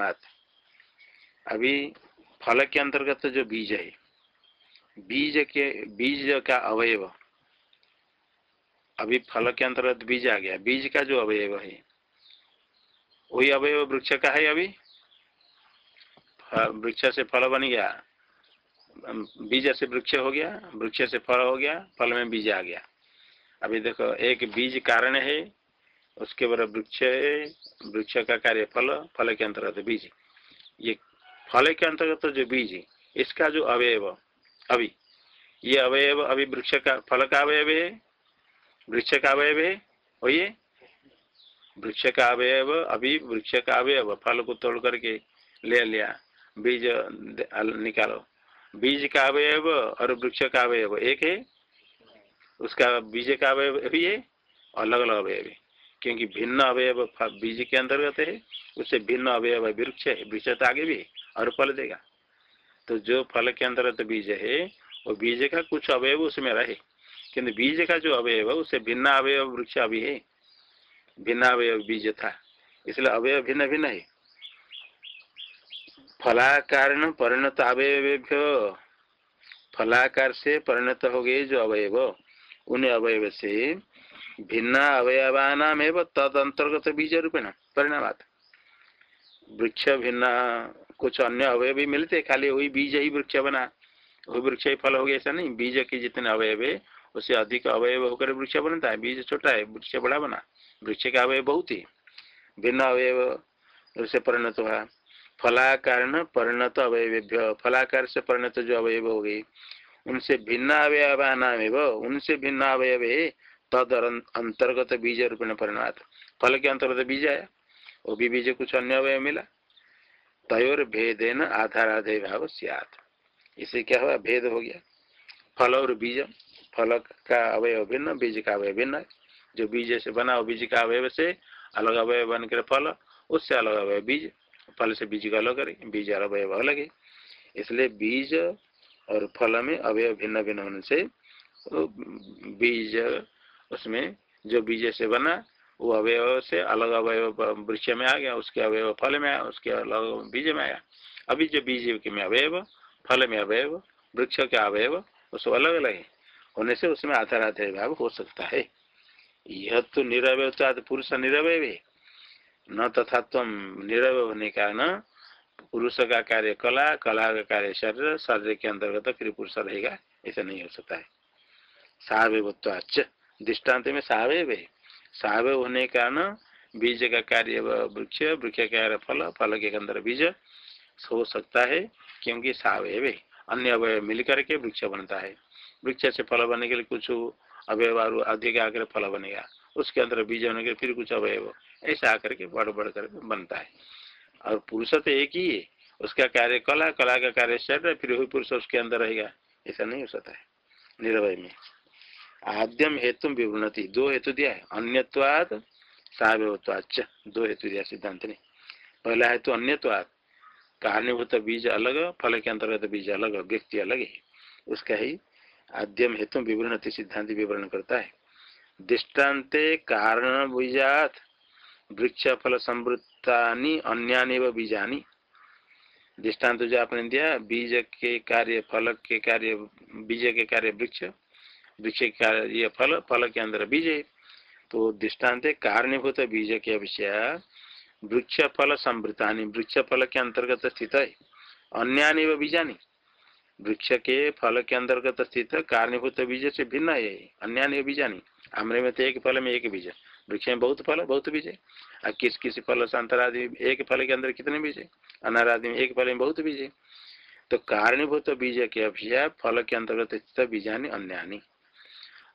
अभी फल के अंतर्गत जो बीज है, बीज के, बीज का अवयव अभी फल के अंतर्गत बीज आ गया। बीज का जो अवयव है, वही अवयव वृक्ष का है अभी? वृक्ष से फल बन गया। बीज से वृक्ष हो गया, वृक्ष से फल हो गया, फल में बीज आ गया। अभी देखो, एक बीज कारण है, उसके बाद वृक्ष है, वृक्ष का कार्य फल फल के अंतर्गत बीज। ये फल के अंतर्गत जो बीज है इसका जो अवयव, अभी, ये अवयव अभी वृक्ष का, फल का अवयव है वृक्ष का अवयव है वही वृक्ष का अवयव अभी वृक्ष का अवयव फल को तोड़ करके ले लिया, बीज निकालो बीज का अवयव और वृक्ष का अवयव एक है? उसका बीज का अवयव भी है अलग अलग अवयव है। क्योंकि भिन्न अवयव बीज के अंतर्गत है, उससे भिन्न अवयव वृक्ष है, वृक्ष तो आगे भी और फल देगा। तो जो फल के अंतर्गत बीज है, वो बीज का कुछ अवयव उसमें रहे। किन्तु बीज का जो अवयव है उससे भिन्न अवयव वृक्ष अभी है। भिन्न अवयव बीज था। इसलिए अवयव भिन्न भिन्न है। फलाकार परिणत अवयवेभ्य। फलाकार से परिणत हो गए जो अवयव। उन अवयव से भिन्न अवयवानाम एवं तद अंतर्गत बीज रूपेण परिणाम वृक्ष भिन्न, कुछ अन्य अवयव भी मिलते, खाली वही बीज ही वृक्ष बना। वही वृक्ष ही फल हो गया ऐसा नहीं। बीज के जितने अवयव है उससे अधिक अवयव होकर वृक्ष बनता है, बीज छोटा है, वृक्ष बड़ा बना, वृक्ष का अवयव बहुत ही भिन्न अवयव से परिणत हुआ। फलाकार परिणत अवयवेभ्य, फलाकार से परिणत जो अवयव हो गई उनसे भिन्न अवयवा नाम उनसे भिन्न अवयव है तद अंतर्गत बीज रूपेण परिणाम फल के अंतर्गत बीज आया, वो भी बीज कुछ अन्य अवयव मिला। तयोर भेदेन आधाराधे भाव सियात। इसे क्या हुआ? भेद हो गया। फल और बीज फल का अवयव भिन्न, बीज का अवयव भिन्न। जो बीज से बना वो बीज का अवयव से अलग अवयव बन कर फल, उससे अलग अवयव बीज, फल से बीज का अलग करे, बीज अवयव अलग है। इसलिए बीज और फल में अवयव भिन्न भिन्न होने से बीज, उसमें जो बीज से बना, वो अवयव से अलग अवयव वृक्ष में आ गया, उसके अवयव फल में आया, उसके अलग बीज में आया। अभी जो बीज में अवयव, फल में अवयव, वृक्ष के अवयव, उसको अलग अलग है। होने से उसमें आधाराधेय भाव हो सकता है। यह तो निरवय पुरुष निरवय न तथा तुम निरवय होने का न पुरुष का कार्य कला कला का कार्य शरीर शरीर के अंतर्गत फिर पुरुष रहेगा, ऐसा नहीं हो सकता है। सावयवत्वाच दृष्टांत में सावय है सावय होने का न बीज का कार्य वृक्ष वृक्ष का कार्य फल फल के अंदर बीज हो सकता है, क्योंकि सावय अन्य अवय मिल करके वृक्ष बनता है। वृक्ष से फल बनने के लिए कुछ अवयव अधिक आकर फल बनेगा उसके अंदर बीज होने के फिर कुछ अवयव। ऐसा आकर के बढ़ बढ़ कर बनता है। और पुरुष तो एक ही है। उसका कार्य कला कला का कार्य शरीर फिर वही पुरुष उसके अंदर रहेगा। ऐसा नहीं हो सकता है। निर्भय में। आद्यम हेतु विवृणति। दो हेतु दिया है। अन्यवाद सावयत्वाच दो हेतु दिया सिद्धांत ने। पहला हेतु अन्यवाद कारणीभूत बीज अलग, फल के अंतर्गत बीज अलग, व्यक्ति अलग है। उसका ही आद्यम हेतु विवरण सिद्धांत विवरण करता है। दृष्टान्ते कारण बीजात वृक्ष फल संवृत्ता अन्यानि व बीजानी। दृष्टांत जो आपने दिया, बीज के कार्य, फल के कार्य, बीज के कार्य वृक्ष वृक्ष के कार्य फल फल के अंदर बीज है। तो दृष्टांत कारणीभूत बीज के विषय वृक्ष फल संवृत्ता वृक्ष फल के अंतर्गत स्थित है। अन्यानि बीजानी। वृक्ष के फल के अंतर्गत स्थित कारणीभूत बीज से भिन्न है अन्य बीजानी आम्र में तो एक फल में एक बीज वृक्ष में बहुत फल, बहुत बीज है। और किस किस फल संतरादि एक फल के अंदर कितने बीज है? अनार आदि में एक फल में बहुत बीज है। तो कारणीभूत बीज के अभिषय फल के अंतर्गत स्थित बीजानी अन्यानी।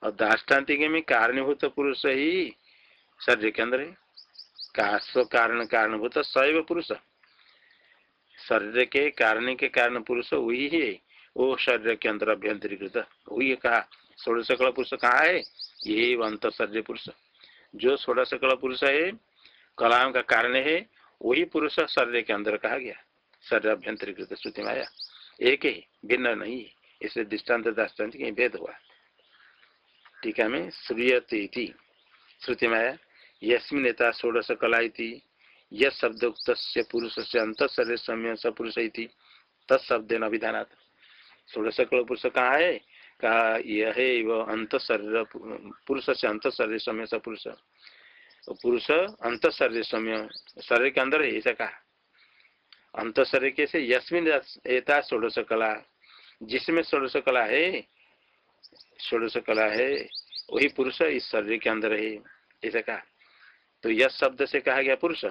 और दाष्टान्तिक में कारणीभूत पुरुष ही शरीर के अंदर है। का कारण कारणभूत सैव पुरुष। शरीर के, कारण के कारण पुरुष वही है। वो शरीर के अंदर अभ्यंतरीकृत वही कहा षोड़ सकल पुरुष कहाँ है? ये अंत शरीर पुरुष। जो षोड़ सकल पुरुष है, कलाम का कारण है, वही पुरुष शरीर के अंदर कहा गया। शरीर अभ्यंतरीकृत श्रुति माया। एक ही, भिन्न नहीं है। इसलिए दृष्टांत दृष्टांत कहीं भेद हुआ। टीका में श्रूयते श्रुति माया, यस्मिन नेता षोड़श कला शब्द उक्त पुरुष से अंत शरीर समय सपुरुष तत्शब्द अभिधान षोड़श कल पुरुष कहाँ है कहा यह है वो अंत शरीर पुरुष से अंत शरीर समय सपुरुष पुरुष। पुरुष अंत शरीर समय शरीर के? अंदर है ऐसा कहा अंत शरीर कैसे यशमिन एता षोड़श कला जिसमें षोड़श कला है षोड़श कला है, वही पुरुष इस शरीर के अंदर है ऐसा कहा तो यह शब्द से कहा गया पुरुष।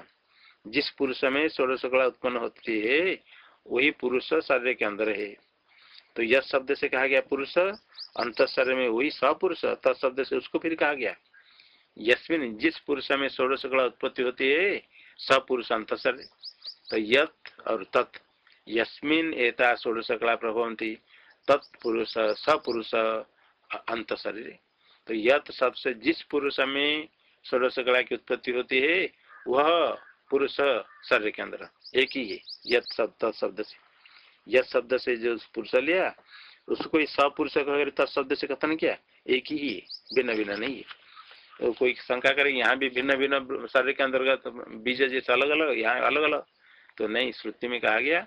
जिस पुरुष में षोड़श कला उत्पन्न होती है, वही पुरुष शरीर के अंदर है। तो यह शब्द से कहा गया पुरुष अंत में वही सपुरुष तत्शब्द से उसको फिर कहा गया। यस्मिन जिस पुरुष में षोड़श कला उत्पत्ति होती है, सपुरुष अंत तो यत और तत्, यस्मिन एता षोड़श कला प्रभवंती तत्पुरुष सपुरुष अंत शरीर तो यत सबसे जिस पुरुष में षोड़श कला की उत्पत्ति होती है, वह पुरुष शरीर के अंदर। एक ही है यथ शब्द शब्द से। यथ शब्द से जो पुरुष लिया, उसको सपुरुष तत्शब्द से कथन किया, एक ही भिन्न भिन्न नहीं। है तो कोई शंका करे, यहाँ भी भिन्न भिन्न शरीर के अंतर्गत बीज जैसे अलग अलग यहाँ अलग अलग तो नहीं श्रुति में कहा गया,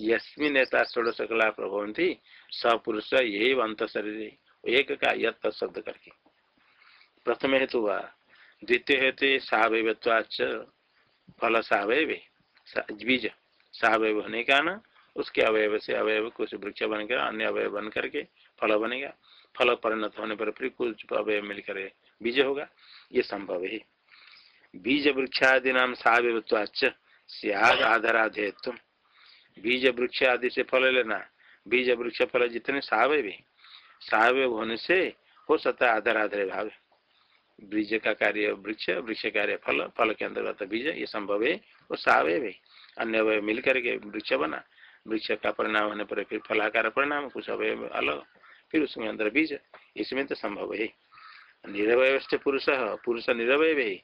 यस्मिन नेता षोड़श कला प्रभवंती सपुरुष यही अंत शरीर एक का यथ शब्द करके। प्रथम हेतु हुआ द्वितीय हेतु सावयत्वाच फल सावैव बीज सावय होने का ना उसके अवयव से अवयव कुछ वृक्ष बनकर अन्य अवयव बन करके फल बनेगा फल परिणत होने पर फिर कुछ अवयव मिलकर बीज होगा। ये संभव है। बीज वृक्षादि नाम सावयत्वाच सियाद आधाराधेयत्व बीज वृक्ष आदि से फल लेना। बीज वृक्ष फल जितने सावय सावय होने से हो सकता है आधार आधार भाव। बीज का कार्य वृक्ष वृक्ष कार्य फल फल के अंतर्गत बीज, ये संभव है। वो सावय है अन्य अवय मिल करके वृक्ष बना। वृक्ष का परिणाम होने पर फिर फलाकार परिणाम कुछ अवय अलग फिर उसमें अंदर बीज इसमें तो संभव है निरवय पुरुष पुरुष निरवय है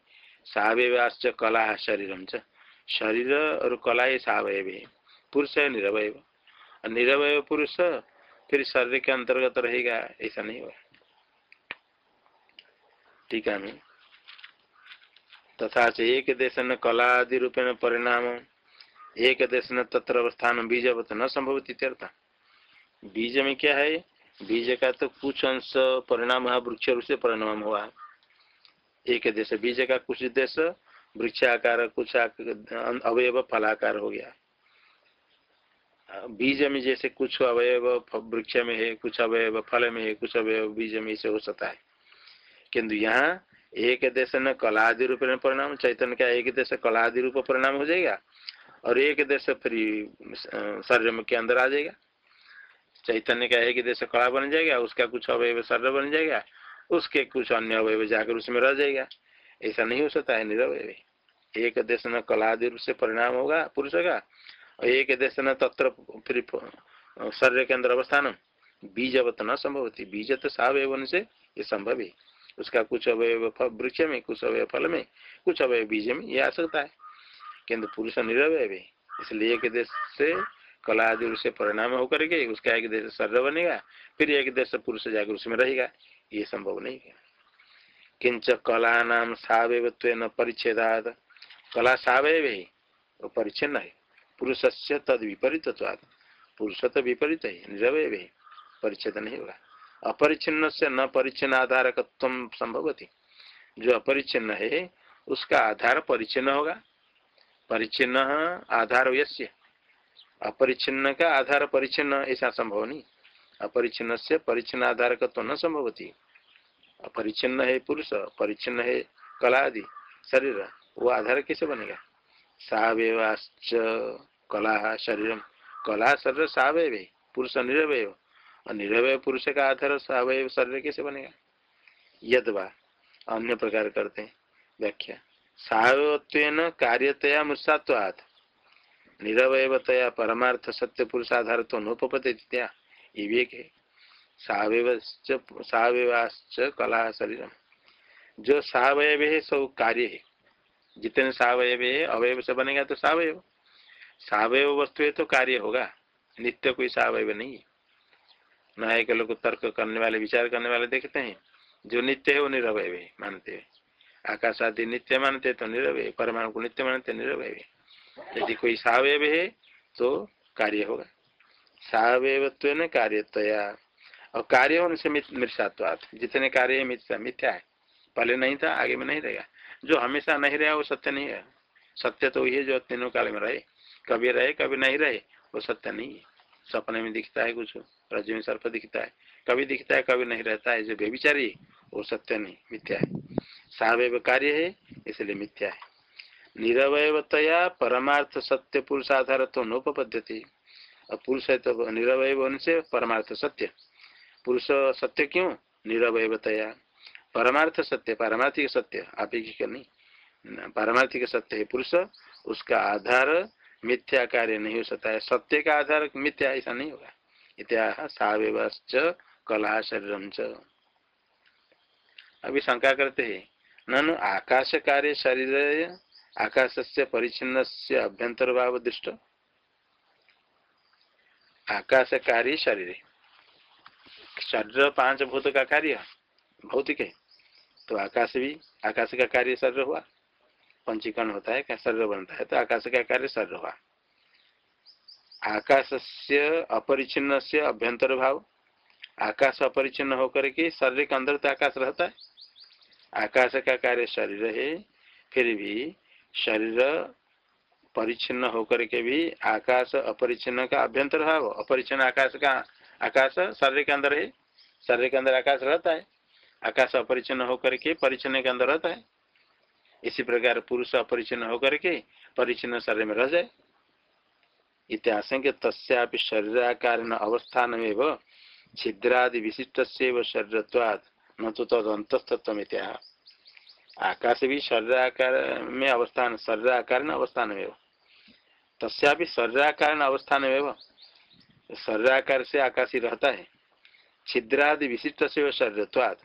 सावयवाश्च कला शरीरम च शरीर और कला ही सावय है पुरुष है निरवय निरवय पुरुष फिर शरीर के अंतर्गत रहेगा ऐसा नहीं हुआ टीका में तथा एक देश न कलादि रूपेण परिणाम एक देश न तत्र अवस्थान बीजवत न संभव बीज में क्या है? बीज का तो कुछ अंश परिणाम वृक्ष रूप से परिणाम हुआ एक देश बीज का कुछ देश, वृक्षाकार, कुछ अवयव, फलाकार हो गया। बीज में जैसे कुछ अवयव वृक्ष में है, कुछ अवयव फल में है, कुछ अवयव बीज में से हो सकता है। किंतु यहाँ एक देश न कलादि रूप में परिणाम, चैतन्य का एक देश कलादि रूप परिणाम हो जाएगा। और एक देश फिर शरीर के अंदर आ जाएगा। चैतन्य का एक देश कला बन जाएगा, उसका कुछ अवयव शरीर बन जाएगा, उसके कुछ अन्य अवयव जाकर उसमें रह जाएगा। ऐसा नहीं हो सकता है, निरवय। एक देश न कलादि रूप से परिणाम होगा, पुरुष का और एक देश न तत्र फिर शरीर के अंदर अवस्थान बीजवत न संभव होती बीज तो सवयवन से ये संभव है। उसका कुछ अवयव वृक्ष में, कुछ अवय फल में, कुछ अवय बीज में ये आ सकता है। किन्तु पुरुष निरवय है इसलिए एक देश से कला आदि से परिणाम होकर के उसका एक देश शरीर बनेगा, फिर एक देश पुरुष जाकर उसमें रहेगा। ये संभव नहीं है। किंच कला नाम सवयत्व न परिच्छेदात। कला सवयव है वो परिच्छिन्न है पुरुष से तद विपरीत पुरुष तो विपरीत है निरवय है परिच्छेद नहीं होगा। अपरिचिन्न से न परिचिन आधारकत्व संभवती। जो अपरिचिन्न है, उसका आधार परिचिन्न होगा। परिचिन्न आधार यश्य अपरिचिन्न का आधार परिचिन्न ऐसा संभव नहीं। अपरिचिन्न से परिचिन्न आधारक तो न संभवती अपरिचिन्न है पुरुष परिचिन्न है कला आदि शरीर, वो आधार कैसे बनेगा? सावयवाश्च कला शरीर। कला शरीर सावय पुरुष निरवय। और निरवय पुरुष का आधार सावय शरीर कैसे बनेगा? यदवा अन्य प्रकार करते हैं। व्याख्या। सावत्व कार्यतया मृषात्वात् निरवयतया परमार्थ सत्य पुरुष आधार तो नोपते त्या ये है। सावयवाश्च कला शरीर जो सावयव है सब कार्य है। जितने सावयव है, अवयव से बनेगा तो सावयव सावयव वस्तु है तो कार्य होगा। नित्य कोई सावयव नहीं है। न्याय लोग तर्क करने वाले, विचार करने वाले देखते हैं। जो नित्य है, वो निरवय मानते हैं। आकाश आदि नित्य मानते तो निरवय परमाणु को नित्य मानते निरवय यदि कोई सावयव है तो कार्य होगा। सावयवत्व न कार्यतया। और कार्य होने से जितने कार्य है, मिथ्या है। पहले नहीं था, आगे में नहीं रहेगा। जो हमेशा नहीं रहा, वो सत्य नहीं है। सत्य तो वही है जो तीनों काल में रहे। कभी रहे, कभी नहीं रहे, वो सत्य नहीं है। सपने में दिखता है कुछ रज में सर्प दिखता है। कभी दिखता है, कभी नहीं रहता है। जो बेविचारी वो सत्य नहीं, मिथ्या है। सावय कार्य है, इसलिए मिथ्या है। निरवयतया परमार्थ सत्य पुरुष आधार तो नोपद्यति और पुरुष है तो निरवय होने से परमार्थ सत्य। पुरुष सत्य क्यों? निरवयतया परमार्थ सत्य, पारमार्थिक सत्य, आप ही नहीं? पारमार्थिक सत्य है पुरुष, उसका आधार मिथ्या कार्य नहीं हो सकता है। सत्य का आधार मिथ्या, ऐसा नहीं होगा। इत्या सावच कला शरीर अभी शंका करते हैं ननु आकाश कार्य शरीर आकाश से परिचिन से अभ्यंतर भाव दृष्ट आकाश कार्य शरीर। शरीर पाँच भूत का कार्य भौतिक है। तो आकाश भी, आकाश का कार्य शरीर हुआ। पंचीकरण होता है शरीर बनता है तो आकाश का कार्य शरीर हुआ। आकाश से अपरिचिन्न से अभ्यंतर भाव आकाश अपरिचिन्न होकर के शरीर के अंदर तो आकाश रहता है। आकाश का कार्य शरीर है, फिर भी शरीर परिचिन्न होकर के भी आकाश अपरिचिन्न का अभ्यंतर भाव अपरिचिन्न आकाश का, आकाश शरीर के अंदर है, शरीर के अंदर आकाश रहता है। आकाश अपरिचिन्न होकर के परिचिन्न के अंदर रहता है। इसी प्रकार पुरुष अपरिचिन्न होकर के परिचिन्न शरीर में रह जाए। इतिहास तस्यापि शरीराकार अवस्थान में छिद्रादि विशिष्ट शरीरत्वाद न तो तद अंतस्तत्व आकाश भी शरीराकार में अवस्थान शरीर शरीराकार अवस्थान में तस्यापि शरीराकार अवस्थान में शरीराकार से आकाश ही रहता है। छिद्रादि विशिष्ट से शरीरत्वाद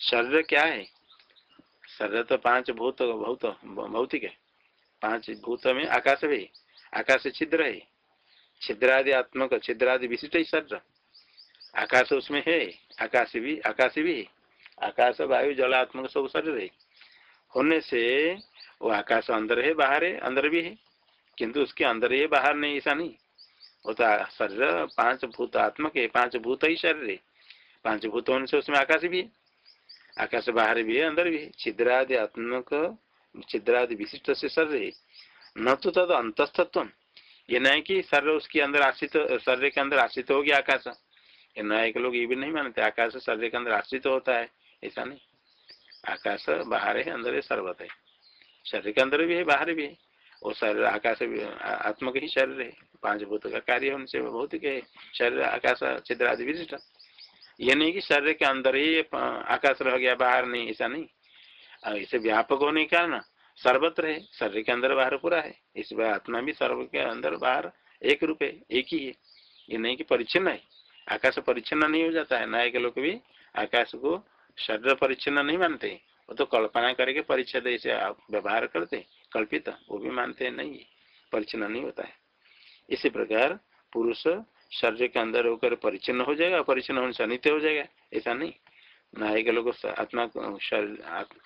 शरीर क्या है? शरीर तो पाँच भूत भूत भौतिक है। पाँच भूत में आकाश भी आकाश छिद्र है। छिद्रादि आत्मक छिद्रादि विशिष्ट ही शरीर आकाश उसमें है। आकाश भी आकाश भी है। आकाश वायु जलात्मक सब शरीर है होने से वो आकाश अंदर है, बाहर है, अंदर भी है। किंतु उसके अंदर है बाहर नहीं, ऐसा नहीं। होता शरीर पाँच भूत आत्मक है पाँच भूत ही शरीर है। पाँच भूत होने से उसमें आकाश भी है। आकाश बाहर भी है, अंदर भी है। छिद्रादि आत्मक छिद्रादि विशिष्ट से शरीर है न तो तद अंतस्तत्व ये नहीं कि शरीर उसके अंदर आश्रित, शरीर के अंदर आश्रित हो गया आकाश। ये नए के लोग ये भी नहीं मानते। आकाश शरीर के अंदर आश्रित होता है। ऐसा नहीं। आकाश बाहर है, अंदर है, सर्वत है। शरीर के अंदर भी है, बाहर भी है। वो शरीर आकाश आत्मा के ही शरीर है। पाँच भूत का कार्य उनसे भौतिक है। शरीर, आकाश, छिद्र आदि विशिष्ट। ये नहीं कि शरीर के अंदर ही आकाश रह गया, बाहर नहीं, ऐसा नहीं। इसे व्यापक होने के कारण सर्वत्र है। शरीर के अंदर बाहर पूरा है। इस बार आत्मा भी सर्व के अंदर बाहर एक रूप है, एक ही है। ये नहीं कि परिच्छिन्न है। आकाश परिच्छिन्न नहीं हो जाता है। नायक लोग भी आकाश को शरीर परिच्छिन्न नहीं मानते, वो तो कल्पना करके परिच्छेद ऐसे व्यवहार करते, कल्पित, वो भी मानते नहीं, परिच्छिन्न नहीं होता है। इसी प्रकार पुरुष शरीर के अंदर होकर परिचिन्न हो जाएगा परिचिन्न होने से नित्य हो जाएगा, ऐसा नहीं। नायक लोग आत्मा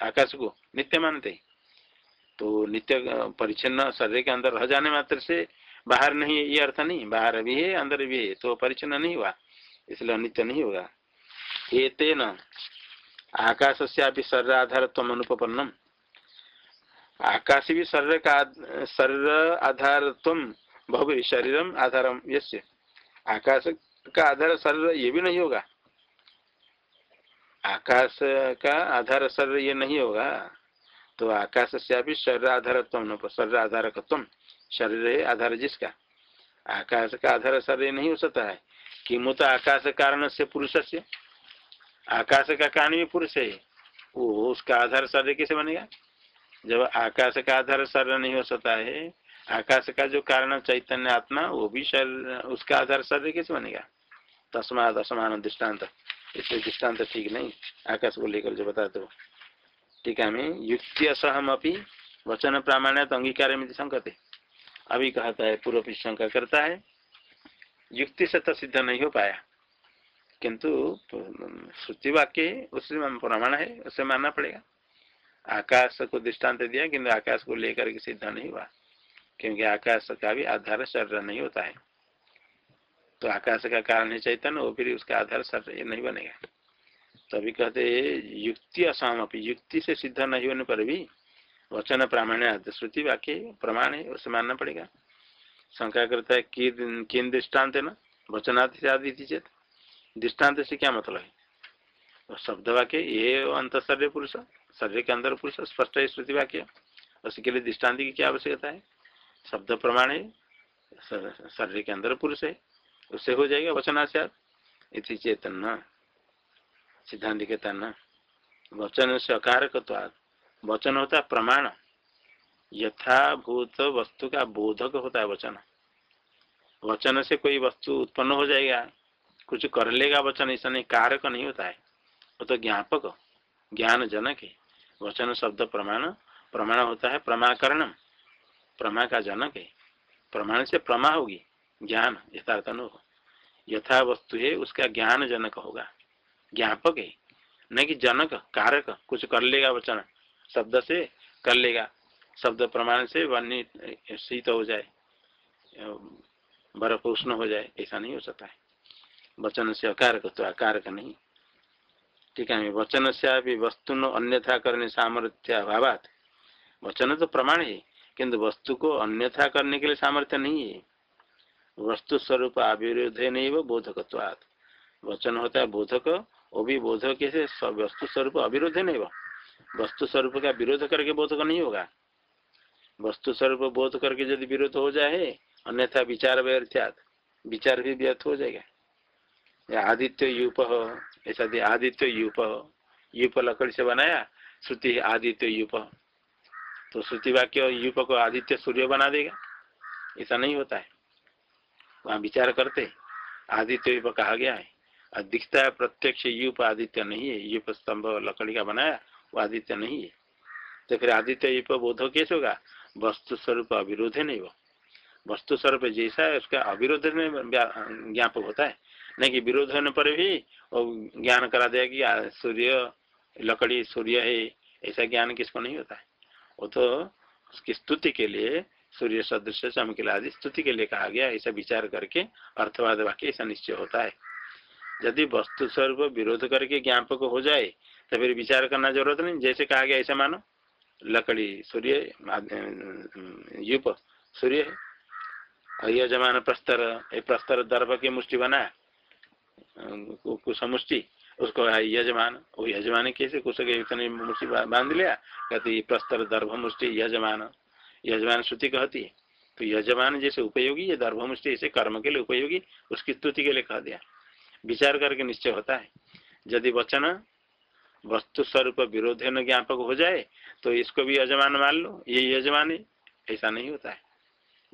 आकाश को नित्य मानते। तो नित्य परिचिन्न शरीर के अंदर रह जाने मात्र से बाहर नहीं ये अर्थ नहीं, बाहर भी है, अंदर भी है तो परिचिन्न नहीं हुआ, इसलिए नित्य नहीं होगा। ये तेन आकाश से अभी शरीर आधार अनुपन्नम आकाश भी शरीर का शरीर आधार तुम भव्य शरीरम आधारम यश्य आकाश का आधार शरीर ये भी नहीं होगा। आकाश का आधार शरीर ये नहीं होगा। तो आकाश से अभी शरीर आधार शरीर आधारकत्व शरीर आधार जिसका आकाश का आधार शरीर नहीं हो सकता है। किमुत आकाश कारण से पुरुष से आकाश का कारण भी पुरुष है। वो उसका आधार शरीर कैसे बनेगा? जब आकाश का आधार शरीर नहीं हो सकता है, आकाश का जो कारण चैतन्य आत्मा, वो भी शरीर, उसका आधार शरीर कैसे बनेगा? तस्माद असमान दृष्टांत। इसलिए दृष्टांत ठीक नहीं। आकाश को लेकर जो बताते हो ठीक है मैं युक्ति असहम अपनी वचन प्रामाण्य तो अंगीकार में संकते अभी कहता है पूर्व शंका करता है, युक्ति से तो सिद्ध नहीं हो पाया। किंतु श्रुति वाक्य उससे प्रमाण है, उसे मानना पड़ेगा। आकाश को दृष्टांत दिया, किंतु आकाश को लेकर के सिद्ध नहीं हुआ, क्योंकि आकाश का भी आधार शरीर नहीं होता है। तो आकाश का कारण है चैतन्य, वो फिर उसका आधार शरीर नहीं बनेगा। तभी कहते युक्ति असम युक्ति से सिद्ध नहीं होने पर भी वचन प्रामाण्य श्रुति वाक्य प्रमाण है, उसे मानना पड़ेगा। शंका करता है, किन दृष्टांत ना? आदि चेत। दृष्टांत से क्या मतलब है? तो शब्द वाक्य, ये अंत शरीर पुरुष शरीर के अंदर पुरुष, स्पष्ट है श्रुति वाक्य। उसके लिए दृष्टांत की क्या आवश्यकता है? शब्द प्रमाण है शरीर के अंदर पुरुष है उससे हो जाएगा वचनाचार। इति चेतन न सिद्धांत कहता न वचन से अकारक वचन होता है प्रमाण। यथाभूत वस्तु का बोधक होता है वचन। वचन से कोई वस्तु उत्पन्न हो जाएगा कुछ कर लेगा वचन, ऐसा नहीं कारक नहीं होता है। वो तो ज्ञापक ज्ञान जनक है। वचन, शब्द, प्रमाण प्रमाण होता है प्रमाकरणम। प्रमा का जनक है। प्रमाण से प्रमा होगी। ज्ञान, यथार्थ हो यथा वस्तु है, उसका ज्ञान जनक होगा। ज्ञापक है। न कि जनक, कारक, कुछ कर लेगा वचन। शब्द से कर लेगा। शब्द, प्रमाण से वन्य शीत हो जाए। बर्फ़ उष्ण हो जाए, ऐसा नहीं हो सकता है। वचन से अकारक तो अकारक नहीं। ठीक है वचन से अभी वस्तु अन्यथा करने सामर्थ्य अभाव वचन तो प्रमाण है, किंतु वस्तु को अन्यथा करने के लिए सामर्थ्य नहीं है। वस्तु स्वरूप अविरोध नहीं वो बोधकत्वाद वचन होता है बोधक, वो भी बोधक से वस्तु स्वरूप अविरोध नहीं वो वस्तु स्वरूप का विरोध करके बोधक नहीं होगा। वस्तु स्वरूप बोध करके यदि विरोध हो जाए, अन्यथा विचार व्यर्थ्यात विचार भी व्यर्थ हो जाएगा। आदित्य यूप ऐसा दिया आदित्य यूप यूप लकड़ी से बनाया, श्रुति आदित्य यूप तो श्रुति वाक्य युप को आदित्य सूर्य बना देगा। ऐसा नहीं होता है। वहाँ विचार करते आदित्य युप कहा गया है। और दिखता है प्रत्यक्ष युप आदित्य नहीं है। युप स्तंभ लकड़ी का बनाया, वो आदित्य नहीं है। तो फिर आदित्य युप बोध कैसे होगा? वस्तु स्वरूप अविरोध नहीं वो वस्तु स्वरूप जैसा है, उसका अविरोध में ज्ञापक होता है। नहीं कि विरोध होने पर भी वो ज्ञान करा देगा कि सूर्य, लकड़ी, सूर्य है, ऐसा ज्ञान किसको नहीं होता है? वो तो उसकी स्तुति के लिए, सूर्य सदृश चमकिला आदि स्तुति के लिए कहा गया, ऐसा विचार करके अर्थवाद वाक्य ऐसा निश्चय होता है। यदि वस्तु स्वरूप विरोध करके ज्ञापक हो जाए तो फिर विचार करना ज़रूरत नहीं। जैसे कहा गया, ऐसा मानो, लकड़ी सूर्य युप सूर्य है। यजमान प्रस्तर ये प्रस्तर दर्भ की मुष्टि बना मुष्टि उसको यजमान, वो यजमान कैसे कुछ इतने मुष्टि बाँध लिया? कहते, प्रस्तर दर्भ मुष्टि यजमान। यजमान श्रुति कहती है तो यजमान जैसे उपयोगी, ये दर्भ मुष्टि ऐसे कर्म के लिए उपयोगी, उसकी स्तुति के लिए कह दिया। विचार करके निश्चय होता है। यदि वचन वस्तु स्वरूप विरोध ज्ञापक हो जाए तो इसको भी यजमान मान लो, ये यजमान ऐसा नहीं होता है।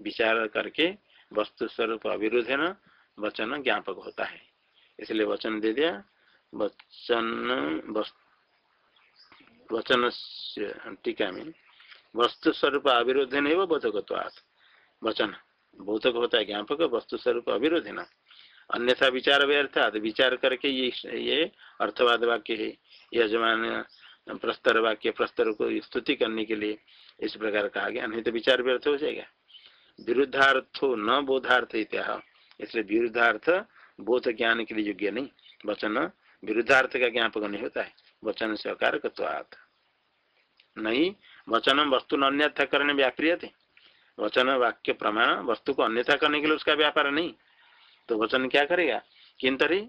विचार करके वस्तु स्वरूप अविरोध वचन ज्ञापक होता है। इसलिए वचन दे दिया। वचन वचन टीका में वस्तु स्वरूप अविरोध नहीं वो बोधकत्वात्। वचन, बोधक होता है ज्ञापक वस्तु स्वरूप अविरोध न। अन्यथा विचार व्यर्थात विचार करके ये ये अर्थवाद वाक्य है, यजमान, प्रस्तर वाक्य, प्रस्तर को स्तुति करने के लिए इस प्रकार कहा गया। नहीं तो विचार व्यर्थ हो जाएगा। विरुद्धार्थो न बोधार्थ इत्या इसलिए विरुद्धार्थ बोध ज्ञान के लिए योग्य नहीं। वचन विरुद्धार्थ का ज्ञापक नहीं होता है। वचन से अकारकत्वात् नहीं, वचन वस्तु अन्यथा करने व्याप्रिय थे वचन वाक्य प्रमाण वस्तु को अन्यथा करने के लिए उसका व्यापार नहीं। तो वचन क्या करेगा? किंतरी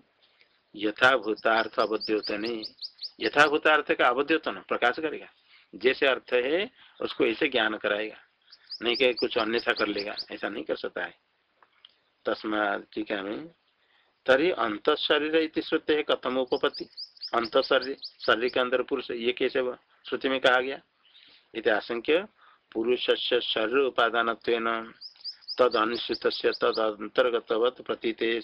यथाभूतार्थ नहीं यथाभूतार्थ का अबद्ध न प्रकाश करेगा। जैसे अर्थ है, उसको ऐसे ज्ञान कराएगा। नहीं कि कुछ अन्यथा कर लेगा। ऐसा नहीं कर सकता है। तस्मा टीका में तरी अंत शरीर इति श्रुति है कथम उपपत्ति। अंत शरीर शरीर के अंदर पुरुष, ये कैसे श्रुति में कहा गया। इत आशंक्य पुरुष से शरीर उपादान तद अनुसूत तद अंतर्गत प्रतीत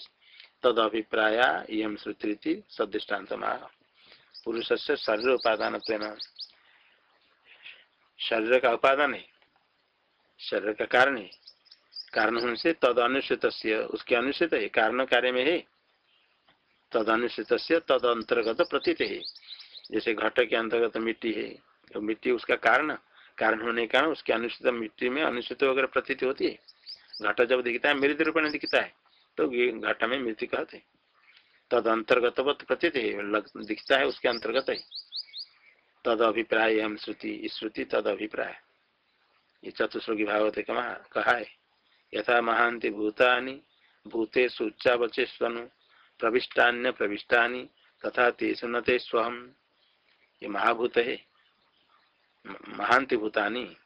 तद अभिप्राय यम श्रुति सदृष्टान्त पुरुष से शरीर उपादान शरीर का उपादान है। शरीर का कारण है। कारण होने से तद अनुसूत उसके अनुसूत है। कारण कार्य में है। तद अनुसूत तद अंतर्गत प्रतीत। है जैसे घट के अंतर्गत मिट्टी है तो मिट्टी उसका कारण कारण होने के कारण उसके अनुसूत मिट्टी में अनुसूत वगैरह प्रतीत होती है। घट जब दिखता है मृत रूप में दिखता है तो घट में मृत्यु कहते हैं। तद अंतर्गत प्रतीत है दिखता है उसके अंतर्गत है। तद अभिप्राय हम श्रुति श्रुति तद अभिप्राय। ये चतुश्लोकी भागवत कहा है, यथा महांति भूतानि, भूते सूचावचे स्वनु प्रविष्टान्य प्रविष्टानि, तथा तेसु न ते स्वहम ये महाभूत है महांति भूतानी।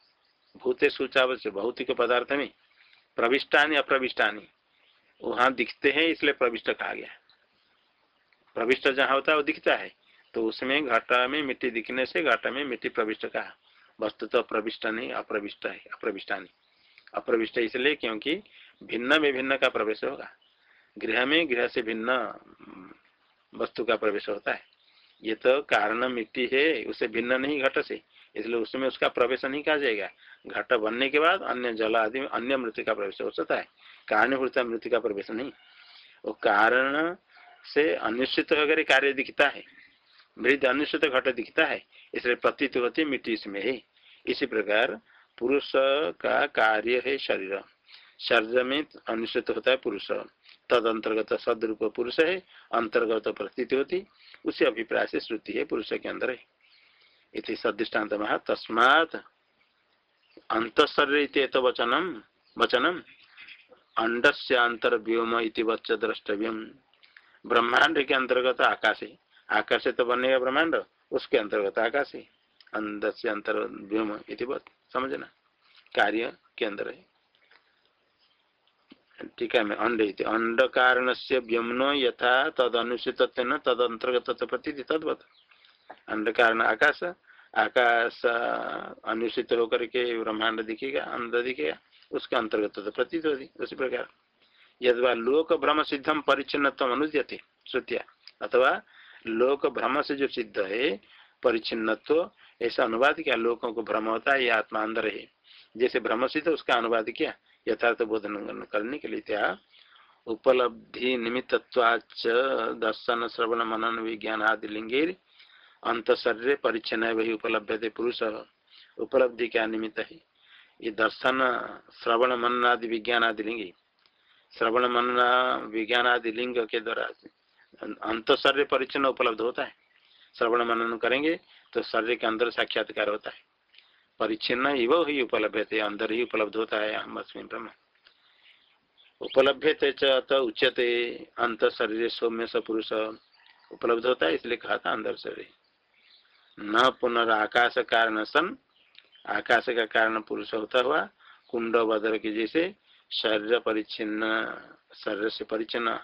भूते सूचावश्य भौतिक पदार्थ में। प्रविष्टानी, अप्रविष्टानी। वहाँ दिखते हैं, इसलिए प्रविष्ट कहा गया प्रविष्ट जहाँ होता है, वो दिखता है। तो उसमें घाटा में मिट्टी दिखने से घाटा में मिट्टी प्रविष्ट कहा। वस्तु तो प्रविष्ट नहीं, अप्रविष्ट है, अप्रविष्टानी। अप्रविष्ट इसलिए क्योंकि भिन्न में भिन्न का प्रवेश होगा। गृह में गृह से भिन्न वस्तु का प्रवेश होता है। ये तो कारण मिट्टी है, उसे भिन्न नहीं घट से, इसलिए उसमें उसका प्रवेश नहीं कहा जाएगा। घट बनने के बाद अन्य जल आदि में अन्य मृत्यु का प्रवेश हो सकता है। कारणभूत मृत्यु का प्रवेश नहीं। वो कारण से अनिश्चित वगैरह कार्य दिखता है। मृद अनिश्चित घट दिखता है, इसलिए प्रतीत होती मिट्टी इसमें है। इसी प्रकार पुरुष का कार्य है शरीर। शरीर में अनिश्चित होता है पुरुष। तद अंतर्गत सदरूप पुरुष है, अंतर्गत प्रतीत होती, उसी अभिप्राय से श्रुति है, पुरुष के अंदर है। इति सदृष्टान्त महा, तस्मात् अंतशरीर वचनम वचनम अंड से अंतर्व्योम इति वच्च द्रष्टव्यम। ब्रह्मांड के अंतर्गत आकाश है। आकाश तो बनेगा ब्रह्मांड उसके अंतर्गत आकाश है। अंड से अंतर्व्योम इति समझना। कार्य के अंदर है। टीका में अंड अंड कारण से व्योमनो यथा तद अनुचित तद अंतर्गत प्रती तद्वत। अंड कारण आकाश आकाश अनुसूचित होकर के ब्रह्मांड दिखेगा, अंध दिखेगा, उसके अंतर्गत प्रतीत होती उसी प्रकार। यदवा लोक भ्रम सिद्धम परिचिन अनुद्यते श्रुतिया। अथवा लोक भ्रम से जो सिद्ध है परिचिन्नत्व ऐसा अनुवाद किया लोगों को भ्रम होता है, ये आत्मा अंदर है। जैसे भ्रम सिद्ध, उसका अनुवाद किया यथार्थ बोधन करने के लिए त्या उपलब्धि निमित्त दर्शन, श्रवण, मनन, विज्ञान आदि लिंगेर अंत शरीर परिचन्न है वही उपलब्ध थे पुरुष। उपलब्धि क्या निमित्त है? ये दर्शन, श्रवण मन आदि विज्ञान आदि लिंग। श्रवण, मनन, विज्ञान आदि लिंग के द्वारा अंत शरीर परिचन्न उपलब्ध होता है। श्रवण, मनन करेंगे तो शरीर के अंदर साक्षात्कार होता है। परिच्छिन्न इव ही उपलब्ध थे अंदर ही उपलब्ध होता है हम अस्मी ब्रह्म। उपलब्ध च उच्यते, अंत शरीर सौम्य स पुरुष। उपलब्ध होता है, इसलिए कहा था अंदर शरीर न पुनर्काश कारण सन आकाश का कारण पुरुष होता हुआ, कुंड बदर के जैसे शरीर परिच्छिन्न, शरीर से परिचिन्न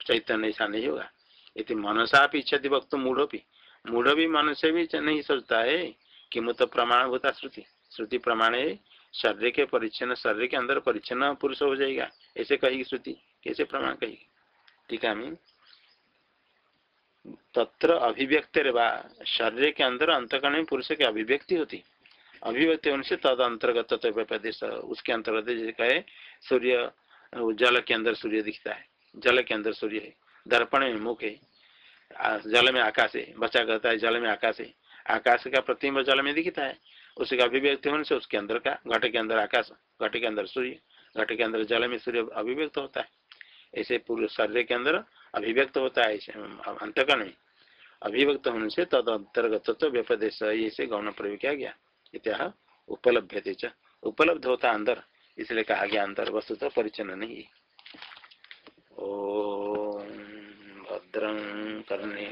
चैतन्य ऐसा नहीं होगा। यदि मनसा भी इच्छति, वक्त मूढ़ भी मूढ़ भी मन से भी नहीं सोचता है। कि मुत प्रमाण होता श्रुति। श्रुति प्रमाण है शरीर के परिच्छन शरीर के अंदर परिच्छन पुरुष हो जाएगा। ऐसे कहेगी श्रुति। कैसे प्रमाण कहेगी? ठीक है तत्र अभिव्यक्त शरीर के अंदर अंतकरण में पुरुष की अभिव्यक्ति होती। अभिव्यक्ति होने से तद अंतर्गत प्रदेश उसके अंतर्गत जैसे कहे, सूर्य, जल के अंदर सूर्य दिखता है। जल के अंदर सूर्य है। दर्पण में मुख है। जल में आकाश है। बच्चा कहता है, जल में आकाश है। आकाश का प्रतिम्ब जल में दिखता है। उसका अभिव्यक्ति होने से उसके अंदर का, घट के अंदर आकाश, घट के अंदर सूर्य, घट के अंदर जल में सूर्य अभिव्यक्त होता है। ऐसे पूरे शरीर के अंदर अभिव्यक्त होता है अंतकरण में। अभिव्यक्त होने से तद अंतर्गत व्यपदेश गौण प्रयोग किया गया। इत्या उपलब्ध उपलब्ध होता अंदर, इसलिए कहा गया अंतर वस्तु तो परिचन्न नहीं। ओ भद्रं कर्णे